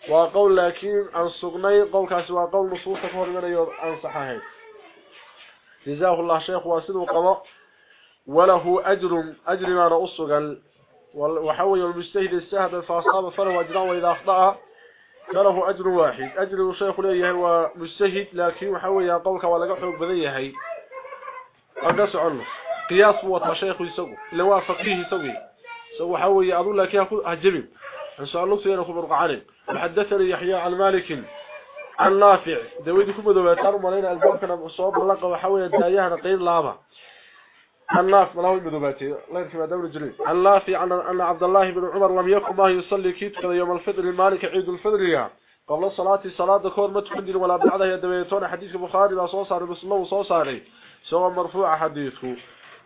وقول لكن عن صغني قول كاس وقول نصوص من عن صحيح جزاه الله شيخ واسد قبا وله أجر أجر ما رأسه وحوي المجتهد السهد فأصاب فله أجران وإذا أخطأ فله أجر واحد. أجر الشيخ ليه هو مجتهد لكن وحوي قولك ولا قحوك بذيه أقص عنه. قياس هو شيخ يسوي هو فقيه يسوي. سوى حوي أظن لك هجبين إن شاء الله سينكم برقعانين وحدثني يحيى عن مالك عن نافع. دويدكم ذواتار مالين ألبوكنا بصواب لقى وحوي الدايهنا قيل لابا. عن نافع ملاوي بذواتي الله يركب دور الجليل عن نافع أن عبد الله بن عمر لم يقم ما يصلي كيت يوم الفطر المالك عيد الفطر قبل الصلاة صلاة كور ما ولا بعدها يدويتون حديث البخاري لا صوصار بس الله وصوصاري سواء مرفوع حديثه.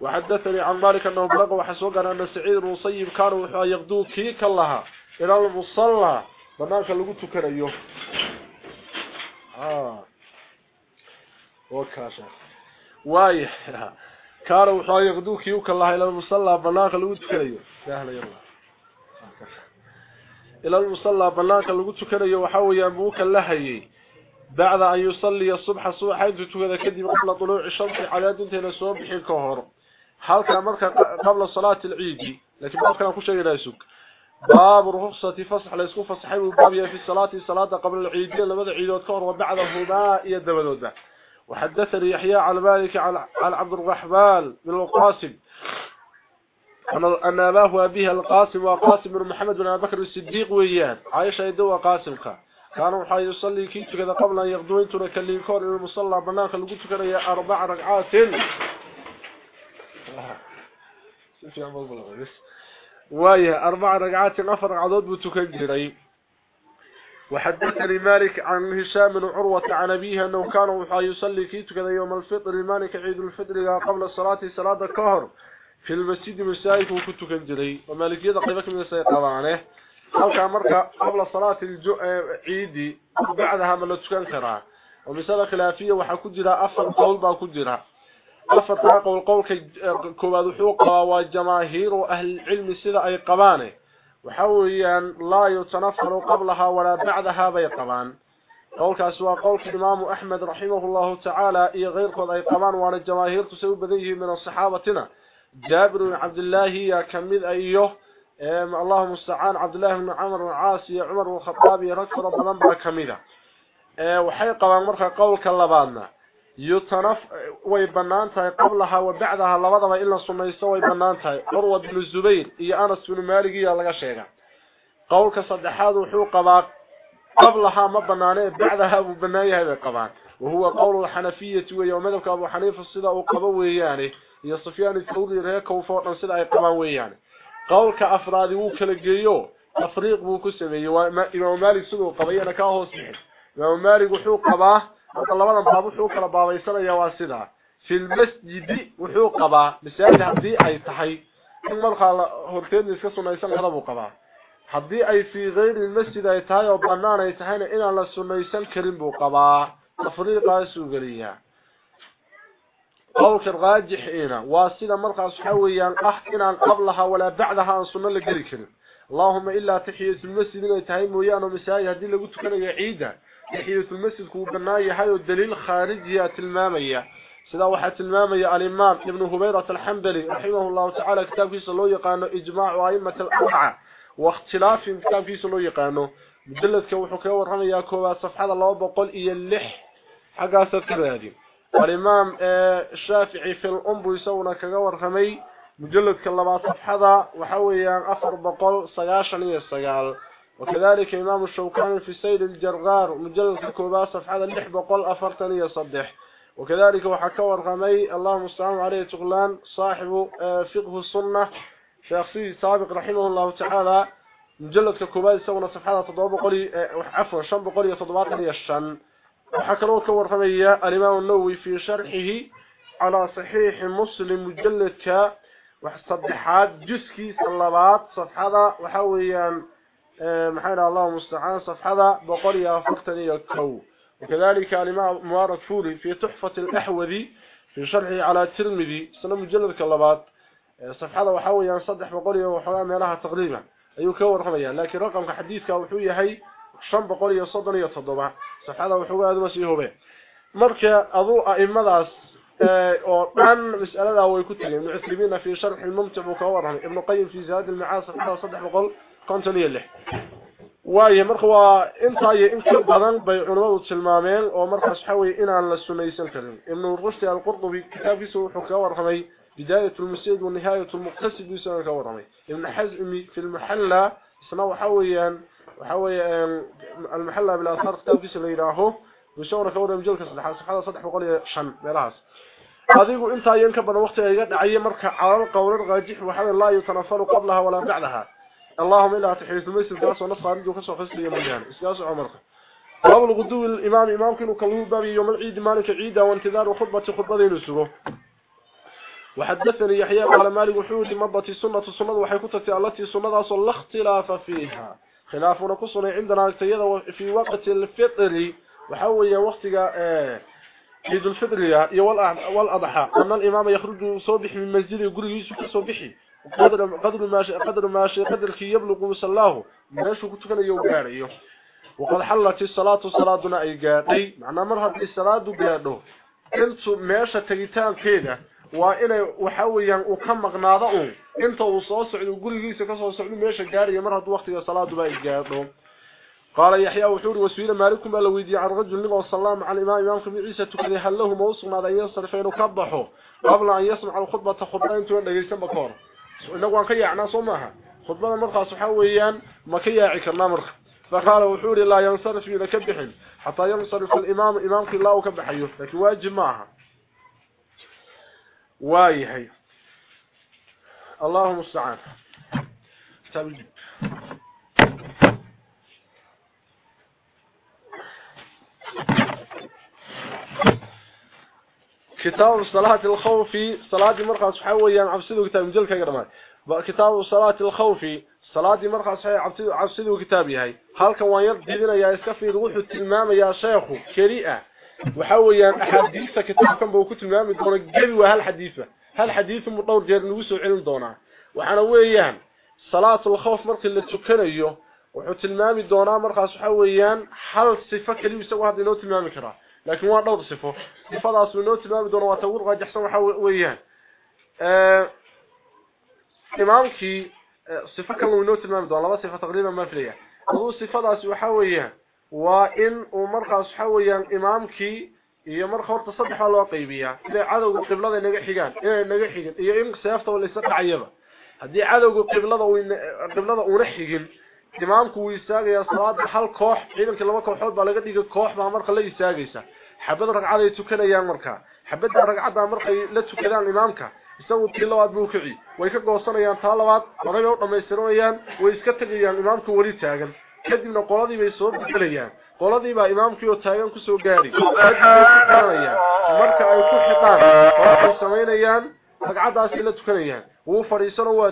وحدثني عن مالك أنه بلغ وحسوقنا أن سعيد المصيب كانوا يغدو كيك الله إلى المصلى banaanka lagu tukanayo ah wakaasha waay yaqduukii u kala ila musalla banaanka lagu tukanayo sahla yalla. Ila musalla banaanka lagu tukanayo waxa weeyaan buu kala hayay بعد أن يصلي الصبح الصبح حيث تكذا كذب قبل طلوع الشمس على انتهى سوى بحين كهر كان مركا قبل صلاة العيد لكن بعد كان شيء لا يسوق باب رخصة فصح لا يسوق فصحي وباب في الصلاة الصلاة قبل العيدين لماذا عيدات كهر وبعدهما يدبدود وحدثني يحيى على مالك على عبد الرحمن بن القاسم. أن أباه وأبيه القاسم وقاسم بن محمد بن بكر الصديق ويان عايشة يدوى قاسمك. كانوا حي يصلي كيت كذا قبل أن يغدو انتنا كليكون إلى المصلى بناك اللي قلت كذا يا أربع ركعات وهي أربع ركعات أفر عدد بتكن جري وحدثني مالك عن هشام بن عروة عن أبيه أنه كان يصلي في تلك يوم الفطر. مالك عيد الفطر قبل صلاة صلاة الكهر في المسجد مسايك وكنت كنجري ومالك يدا قيبك من السيد طبعا. أو كان مركة قبل صلاة العيد بعدها ما تسكن قرا ومسألة خلافية وحا كجرا قول با كجرا أفضل قول قول كوباد وجماهير وأهل العلم سده أي قبانه وحويا لا يتنفر قبلها ولا بعدها بيطبان قولك أسوى قولك إمام أحمد رحمه الله تعالى إيه إي غير قد أي قبان وعلى الجماهير تسوي بذيه من الصحابتنا. جابر بن عبد الله يا كمذ أيوه. أيه الله مستعان. عبد الله بن عمر العاسي عمر الخطابي ركض ربنا بكمذة إيه، وحي قبان مرفع قولك اللباننا يتنف وي قبلها وبعدها لبدها إلا سميسه وي بنانتها قرو بن الزبير يا اي أنا سوني مالكي لا شيغا. قولك صدخاد و هو قبا قبلها ما بنانه بعدها أبو بناية هذا قبا وهو قول الحنفية ويوم ذلك أبو حنيفة صدا أو قبا وياني يا سفيان الثوري رهك وفورن صدا اي قبا وياني قولك افراد و كل جيو أفريق بو كسبي و إمام مالك سوق قبا أنا كا هوس إمام مالك و هو hadda labadan baab wuxuu kala baabaysanaya waa sida fil masjidi wuxuu qabaa misaal hadii ay tahay in marka horteed iska sunaysan kara buu qabaa hadii ay fi ghayri masjid ay tahay oo banaan ay tahayna inaan la sunaysan karin buu qabaa tafriiqaas uu galiyaa قولك الراجح هنا واسده مرقص حويان اح ان قبلها ولا بعدها ان سنه لغري كرين اللهم الا تحيه المسجد انه تهي مويان ومساجد هدي لو تكنيو عيده لحية المسجد وبناية هذا الدليل خارجية المامية سيدا واحد المامية الإمام ابن هبيرة الحنبلي رحمه الله تعالى كتاب في صلوية قانو إجماع وآئمة الأربعة. واختلاف في كتاب في صلوية قانو مدلة كوحكي ورمي ياكوبا صفحة الله بقول إيالح حقا ستكبه هذه والإمام آه، الشافعي في الأنب يسونا كغور خمي مجلد كلمات صفحة وحوي أفر بقول صياشا ليس صياشا وكذلك إمام الشوكاني في سيد الجرغار مجلد كلابا صفحة اللح بقول أفرتني يصدح. وكذلك وحكور رمي اللهم استعام عليه تغلان صاحب فقه السنة شخصي سابق رحمه الله تعالى مجلد كلابا يسونا صفحة تضوب قولي عفوا شن بقولي تضباط لي الشن. وحكروا كورفمية الإمام النووي في شرحه على صحيح مسلم مجلدك وصدحات جسكي صلبات صفحة وحويا محينا الله مستعان صفحة بقرية فقتني الكو وكذلك لما موارد فوري في تحفة الأحوذي في شرحه على تلمذي سنة مجلد كاللبات صفحة وحاوية صدح بقرية وحرام لها تقليما أي كو رحمية لكن رقم حديثك وحوية هي شم بقرية صدرية تضبع صفحة وحوية هذا ما سيهو به مركة أضوء إمداس وعن مسألة هو يكتب من عثلمين في شرح الممتع وكو ابن قيم في زهاد المعاصر صدح بقرية konton iyo lix waaye marka waa inta iyo in ka badan bay culimadu tilmaameen oo markaas waxa weeye inaan la sunaysan karin ibn rushd al-qurtubi kitaabkiisa wuxuu ka warramay بداية المسجد ونهاية المقتصد يسمى كورمي. ابن حزمي في المحلة اسمه وحويا وحوي المحلة بالآثار كتابكيس اللي يراهو وشورة كورة مجلك صدحة صفحة صدح وقال شن ميراس هذه انت ينكب وقت يقعد عي مركع على القول الراجح وحوي لا يتنفر قبلها ولا بعدها. اللهم إلا تحيث المسجد قاس ونصف عريض وكسو خسر يمجان اسقاس عمرك؟ قبل الغدو الإمام إمام كانوا كلوه بابي يوم العيد مالك عيدا وانتظار وخطبة خطبة ينسوه وحدثني يحيى قال مالك وحود مضت السنة السنة وحي كتبت التي السنة أصل لا اختلاف فيها. خلافنا كسنا عندنا اجتيادا في وقت الفطر. وحوي وقتها عيد الفطر والأضحى. أن الإمام يخرج صبح من مسجد يقول يوسف صبحي. قدر قدر ما قدر ما قدر كي يبلغ مسلاه ماشي كنت كان يوغاريو وقد حلت الصلاة صلاتنا أي قادي معنى مرهد الصلاة قادو انتو ماشا تغيتان uu ka maqnaado uu inta uu soo socdo gurigiisa ka soo socdo meesha gaariyo mar hadduu waqtiga salaadu baa gaadho قال يحيى وحور وسويل مالكم بلا ويدي عن رجل نبي صلى مع الإمام إمامكم. عيسى تكذي. هل له موصل ماذا ينصرف إنه كبحه. قبل إنه كان كيعنا صمها. خطبة مرخى صحويا ما كيعي كرنا مرخى فقال وحور لا ينصرف إلى كبح. حتى ينصرف الإمام إمامك الله كبحيه لكن واجب معها. وايهي اللهم استعان. كتاب الجيب كتاب صلاة الخوف صلاة مرقى سحويا عبسده كتاب مجلك يا كتاب صلاة الخوف صلاة مرقى سحويا عبسده كتابي هاي هالك وان يرديدنا يا إسكفي روح التلمام يا شيخ كريئة؟ وحويا أحاديث كتاب كان بو كتلمام دون قلوة هالحديثة هالحديث مطور جير نوسو علم دونا؟ وحنا ويان صلاة الخوف مرقى اللي تكنيه wuxuu tilmaami doonaa markaas waxa weeyaan hal sifo kaliya isagu hadda inoo tilmaami karaa لكن هو ضوض صفه. صفة اسنوت ما بدون ما تقول راجح سوى ويان ا آه، امامك آه، صفة كلونوت ما بدون لو صفة تقريبا ما فيها. هو صفة اسو حويا وإن ومرخ اسو حويا امامك هي مرخ ورت صدح لو قيبيها إذا عدو قبلده نغ خيغان اي نغ خيغت اي ام سيفته ولا سقعيبه هدي عدو قبلده قبلده ورخيغن imaamku wuu istaagayaa salaada hal koox ciidanka laba kooxood baa laga dhigay koox baa marka la istaagaysa xabad ragcad ay tukanayaan marka xabada ragcada markay la tukadaan imaamka isagu tii labaad buu kici way ka goosanayaan taa labaad horay u dhamaystiranayaan way iska tagayaan imaamku wali taagan kadibna qoladii bay soo bedelayaan qoladii baa imaamkii oo taagan ku soo gaari marka ay ku xiqaan waxay sameynayaan ragcadaas la tukanayaan wuu fariisano waa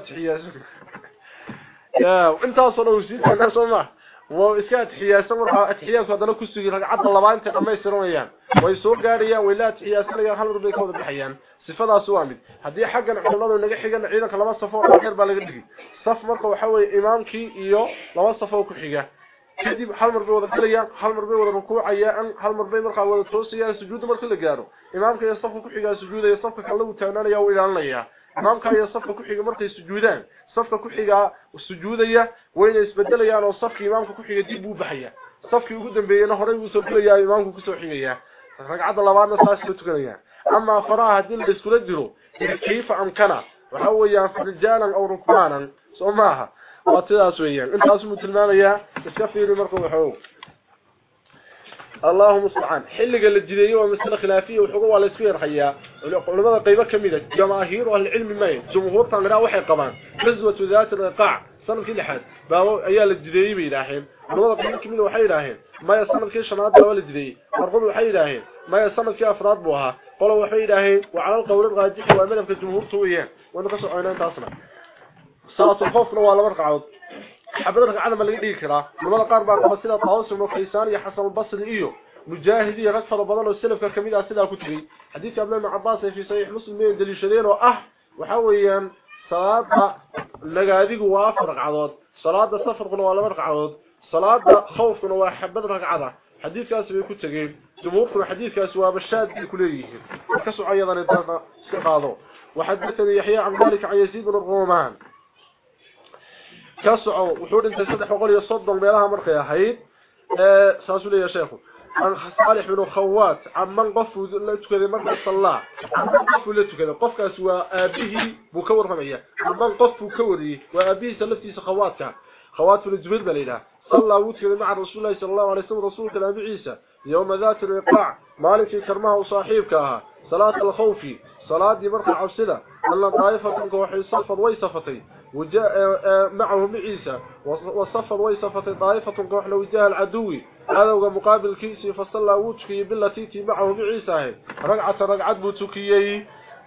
يا وإنت أصلا وسيت أنا سمع واسكات حياسة مرها حياسة هذا كل سوي رقعه لبانت دميسرونيان وي سو غاريا ولات حياسه لغا هل ربي كود بحيان. صفدا سو امد حدي حقن علمو نغ خيغن عيدن كلا صفو آخر با لغا دغي صف مره هو حوي امامكي يو لبا صفو كخيغا كدي هل مره ودا دليا هل مره ودا ركوعيا ان هل مره مره ودا توسيا. سجود مره لغارو امامكي صفو كخيغا سجود يا صفك لو تانانيا ويلانيا imaamka iyo safka ku xiga markay sujuudaan safka ku xiga sujuudaya wayna isbedelayaan oo safkii imaamka ku xiga dib uu baxaya safkii ugu dambeeyayna horay uu soo gelayaa imaamku ku soo xigaya ragcada labaadna saas loo tukanaya ama faraha hadii la isku diro kayfa amkana waxa weeyaan farijalan aw rukbanan soo maaha waa sidaas weeyaan intaas uu tilmaamaya iska fiiri marka wuxuu اللهم حل قال الجديد ومسألة خلافية وحقوة على سفير حياة ولماذا قيبة كميدة جماهير العلم مين جمهور كان طنقراء وحي قبان فزوة ذات الرقاع صنف الحد ايال الجديد بيلاحين ولماذا قيبة كميدة وحي راهين ما يصنف كي شناد دول الجديد مرغب وحي راهين ما يصنف كي افراد بوها قولوا وحي راهين وعلى القول الجمهور وعملهم وأنا طوئيين أنا عينان تاصنا صلاة الخوف نوال مرقعود حبرك إيه عدم اللي يديك راه مرمله قار بار قمه سيده طاووس وخيسان يا حسن البصري مجاهد يا البدل والسلف كميدا سيده كتبي. حديث أبن عباس في صحيح مسلم دليل شدين وأه. وحويان صلاة لغاديق وافرق عدود صلاة صفر قلنا ولا مرق عدود صلاة خوف من واحد رقعده حديث كاس بي كتغي جمهور حديث كاس وابشاد كليه كسو أيضا الدقه سقاده وحدثني يحيى عن ذلك عن يزيد بن الرومان. كسعوا وحود انت صدح وقول يصدق ميلها مرقي ahayd ee saasuu leeyahay sheekhu عن صالح بن خوات عن من قف لا تكذي مرقى صلاه قف لا buu ka warramaya man qof buu ka wariyay waa aabihi salaftiisa khawaadka خوات بن جبير بلينا صلى وتكذي مع رسول الله صلى الله عليه وسلم رسول الله عيسى. يوم ذات الوقاع مالك كرمه وصاحبك صلاة الخوف صلاة مرقى عبسدة أن طائفة كوحي صفر ويصفتي وجاء معه عيسى وصفر ويصفتي طائفة كوحي وجاه العدوي. هذا هو مقابل كيسي فصلى وجهي بالتي معه عيسى رقعة رقعة بوتكيي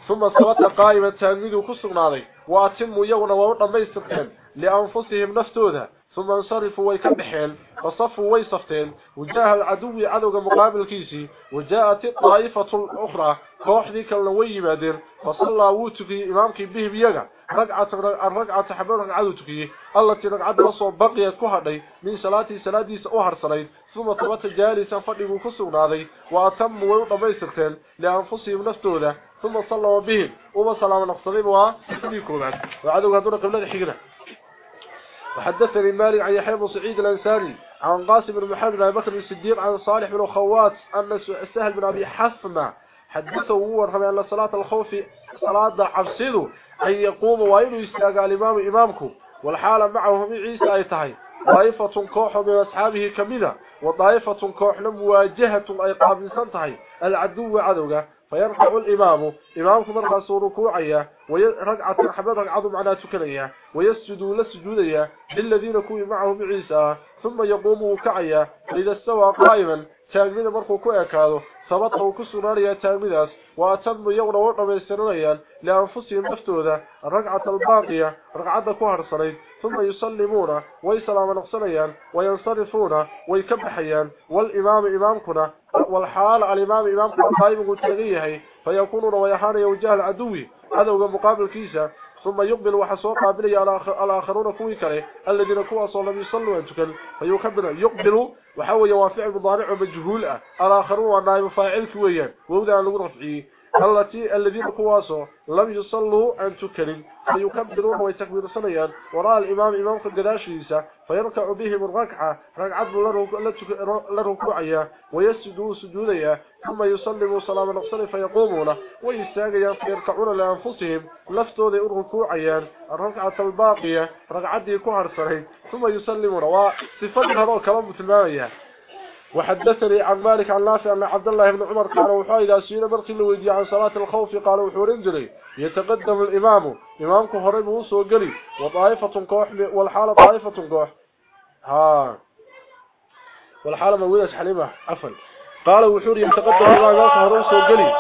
ثم صلت قائمة تلميذ كسرنا عليه وأتموا يونا ووطن ميستقين لأنفسهم نفتوذا ثم انصرفوا ويكبحين وصفوا ويصفتين وجاء العدو عدو مقابل كيسي. وجاءت الطائفة الأخرى كوح ذيك اللوي مادر فصلى ووتكي إمامك به بيقع. رقعة الرقعة حبير رقعتك التي رقعت نصب بقيت كهدي. من صلاتي صلاتي سأوهر صليت ثم طبت جالسا فضلوا كسرنا عليه وأتموا ويوطن ميستقين لأنفسهم نفتوذا ثم صلوا بهم وما صلى من أقصدهم وسليكم وعدوا هدون قبلة حقنا وحدثني مالك عن يحيى بن سعيد الأنساني عن قاسم بن محمد بن بكر الصديق عن صالح بن خوات أن سهل بن أبي حفمة حدثه هو رحمه أن صلاة الخوف صلاة عبسده أن يقوم وإنه يستاقى الإمام إمامكم والحالة معه من عيسى أيتهي طائفة كوح من أصحابه كمذا وطائفة كوح مواجهة أي قابل سنتهي العدو عدوه فيرفع الإمام إمامكم مرقى ركوعيا ورقعة حبات رقعة معنا تكنيا ويسجدوا لسجوديا للذين كوي معه بعيسى ثم يقوموا كعيا إذا استوى قائما تاقمين مرقوا كويكاذو sabata uu ku sugnaanaya taagmidaas waa tanmu iyaguna u dhamaystiranayaan lianfusihim naftooda ragcata albaaqiya ragcadda ku harsanayd uma yusallimuuna way salaamo naqsanayaan wayansarifuuna way ka baxayaan walimaamu imaamkuna walxaala alimaamu imaamkuna qaa'imugu taagan yahay fayakunuuna way ahaanaya wajaha alcaduwi cadowga muqaabilkiisa ثم يقبل وحسوق قابل على الآخرون كوي كره. الذين كوا صلى لم يصلوا أنتكن فيكبر يقبل. وحاول يوافع مضارع مجهول الآخرون والنائب فاعل كويا. ووضع له رفعي. التي الذين كواسوا لم يصلوا أن تكلم فيكبرون ويتكبر سنيا وراء الإمام إمام قداشيسا فيركع بهم الركعة. ركعة لركوعيا ويسجدوا سجوديا ثم يسلموا سلام نفسه فيقومون. ويستاقيا فيركعون لأنفسهم. لفتوا ذي الركعة الباقية. ركعة كهر سرين ثم يسلمون وصفات هذا كلام مثل وحدثني عن مالك عن نافع أن عبد الله بن عمر قال وحا سئل مرقي لويدي عن صلاة الخوف قال وحورين جري يتقدم الإمام. إمامك هرب وصو قلي. وطائفة كوح والحالة طائفة كوح. ها. والحالة مويدة حليمة. عفل قال وحور يتقدم الإمام هرب وصو قلي.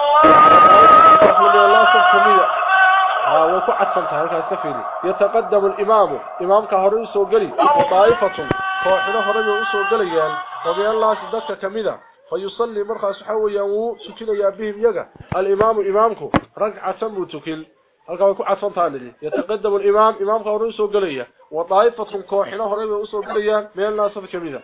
الله سبحانه ها استفيني يتقدم الإمام. إمامك هرب وصو قلي. وطائفة كوحنا هرب وصو قلي. رضي سدك كمدا فيصلي مرخص حويا وسكنيا بهم يغا الامام امامكم ركعه متكل halka way ku cadfantaanidi yataqaddamu al-imam imamka hore soo galaya wa daa'ifatun kooxina hore way soo galayaan meel naasaf kamida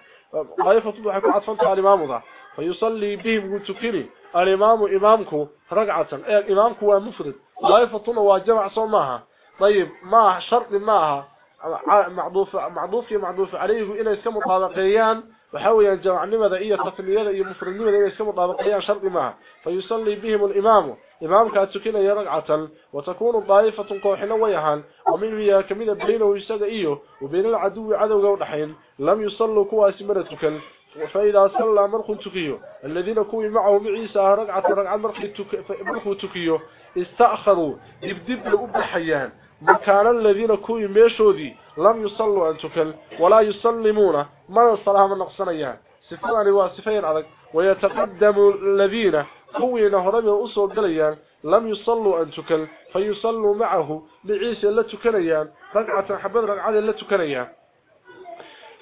daa'ifatun waxay ku cadfantaa al-imamuda fayusalli bihim mutukili al-imamu imamku rag'atan ee imamku waa mufrad daa'ifatun waa jamac soo maaha طيب ما شرط maaha معضوف معضوف معضوف عليه inay iska mutabaqeeyaan وحاول الجمع نمذا إيا تثنية إيا مفرنمذا إيا اسكم طابقيا شرط معه فيصلي بهم الإمام إمام كاتكين يرقعة وتكون الضائفة قوحنا ويهان ومن هي كمينة بينه ويساد إيه وبين العدو عدو قوضحين لم يصلوا كوا اسمنتك فإذا صلى مرخ تكيو الذين كوي معه بعيسى رقعة رقعة مرخ تكيو استأخروا دبدب لأبحيان مكان الذين كوي ميشودي لم يصلوا أن تكل ولا يسلمون. ما الصلاة من نقصنيان سفران واسفين عدك ويتقدم الذين كوي نهرم أصول دليان لم يصلوا أن تكل فيصلوا معه بعيسى لتكنيان رقعة حبذ رقعة لتكنيان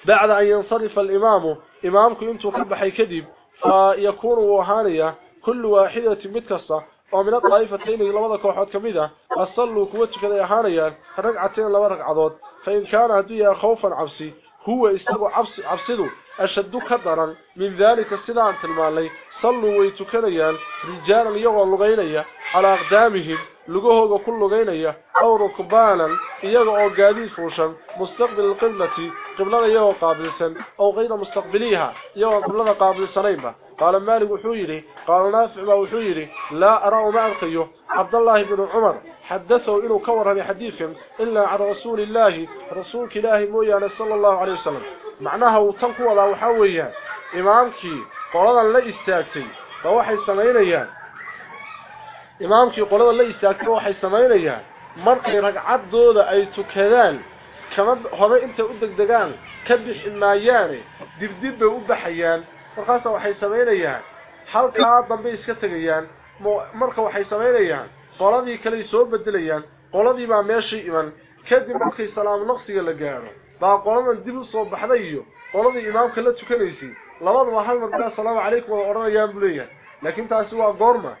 بعد أن ينصرف الإمام إمامكم انتو قبحي كذب فيكون وهانيا كل واحدة متكسة ومن الطائفتين لبدا كوخود كميدة أصلوا كوتك يهانيان ركعتين لبا ركعدود فإن كان هدية خوفا عبسي هو استغو عبس عبسدو أشد كدرا من ذلك السلام تلمالي صلوا ويتكنيان رجالا يغو لغينيا على أقدامهم لغوهو كل لغينيا أو ركبانا يغو قاديس فوشا مستقبل القبلة قبلنا يغو قابلسا أو غير مستقبليها يغو قبلنا قابلسانين قال مالك وحويري قال نافع ما وحويري لا أراه ما ألقيه. عبد الله بن عمر حدثه إنه كور بحديث إلا عن رسول الله رسولك الله مويا صلى الله عليه وسلم. معناها وتنقوا الله وحويا. إمامك قولنا لا استاكتي فوحي سمينيا إمامك قولنا لا استاكتي وحي سمينيا مرقي رقعدooda ay tukadaan kama hore inta u degdegaan ka bixin maayaan dibdib bay u baxayaan markaas waxay sameynayaan halka dambe iska tagayaan marka waxay sameynayaan qoladii kale soo bedelayaan qoladii baa meeshii iman kadib markay salaam naqsiga la gaaro baa qoladan dib u soo baxday iyo qoladii imaamka la tukanaysay labadaba hal mar baa salaamu calaykum oo oranayaan buleeyaan laakiin taasi waa goorma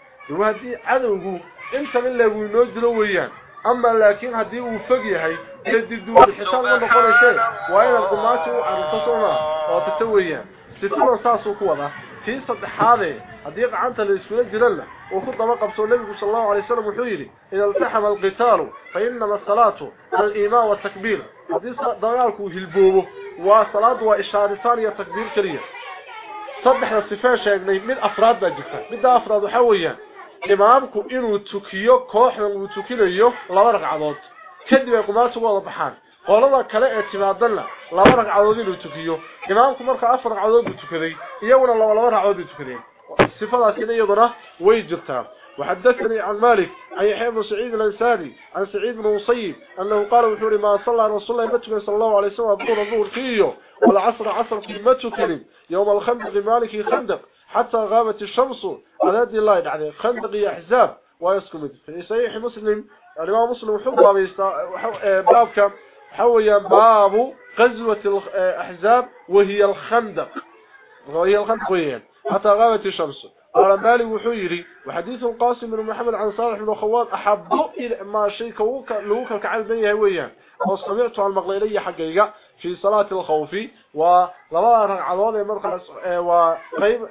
hadii cadowgu inta in lagu inoo dilo weeyaan ama laakiin hadii uu fog yahay kadib duu xisaab ma noqonaysa waa in qumaati uu arko sooma oo tata weeyaan sifada saasuu ku wada tii saddexaade haddii gacanta la iskula jirana uu ku daba qabto nabigu sallallahu alayhi wasallam wuxuu yiri ida iltahama alqitaal fa inma as-salatu al-iman wa takbir hadii dagaalku hilboobo waa salaadu waa ishaaritaan iyo takbir kaliya saddexda sifaa sheegnay mid afraad baa jirta midda afraad waxa weeyaan imaamku inuu tukiyo kooxdan uu tukinayo laba ragcadood kadib ay qumaatu wada baxaan qolada kale ee timaadana laba ragcadood inuu tukiyo imaamku marka afar ragcadood uu tukaday iyaguna laba laba ragcadood uu tukadeen sifadaas iyaduna way jirtaa وحدثني عن مالك عن يحيى بن سعيد الانساني عن سعيد بن مصيب أنه قال وحوري ما صلى رسول الله متى صلى الله عليه وسلم الظهر الظهر فيه والعصر عصر في متى يوم الخندق مالك خندق حتى غابت الشمس على هذه الله يدعي خندق أحزاب ويسكمد في صحيح مسلم الإمام مسلم حب بابك حويا باب غزوة الأحزاب وهي الخندق. وهي الخندق وهي حتى غابت الشمس. قال مالي وحيري. وحديث القاسم بن محمد عن صالح بن خوات أحب إلى ما شيء كوك لوك كعل بنيه وياه وسمعت عن المغليلية حقيقة في صلاة الخوف. ولما رعضوا لي مرخص وقيم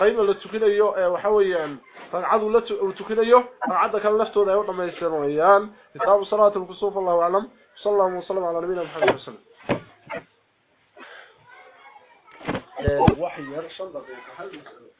قيم لتكنيو وحويا. رعضوا لتكنيو رعض كان ay u dhameystirayaan kitaab salaat al-kusuf Allahu a'lam sallallahu wa sallam ala nabiyina Muhammad sallallahu alayhi wasallam وحي يرشد دقيقه هل مساله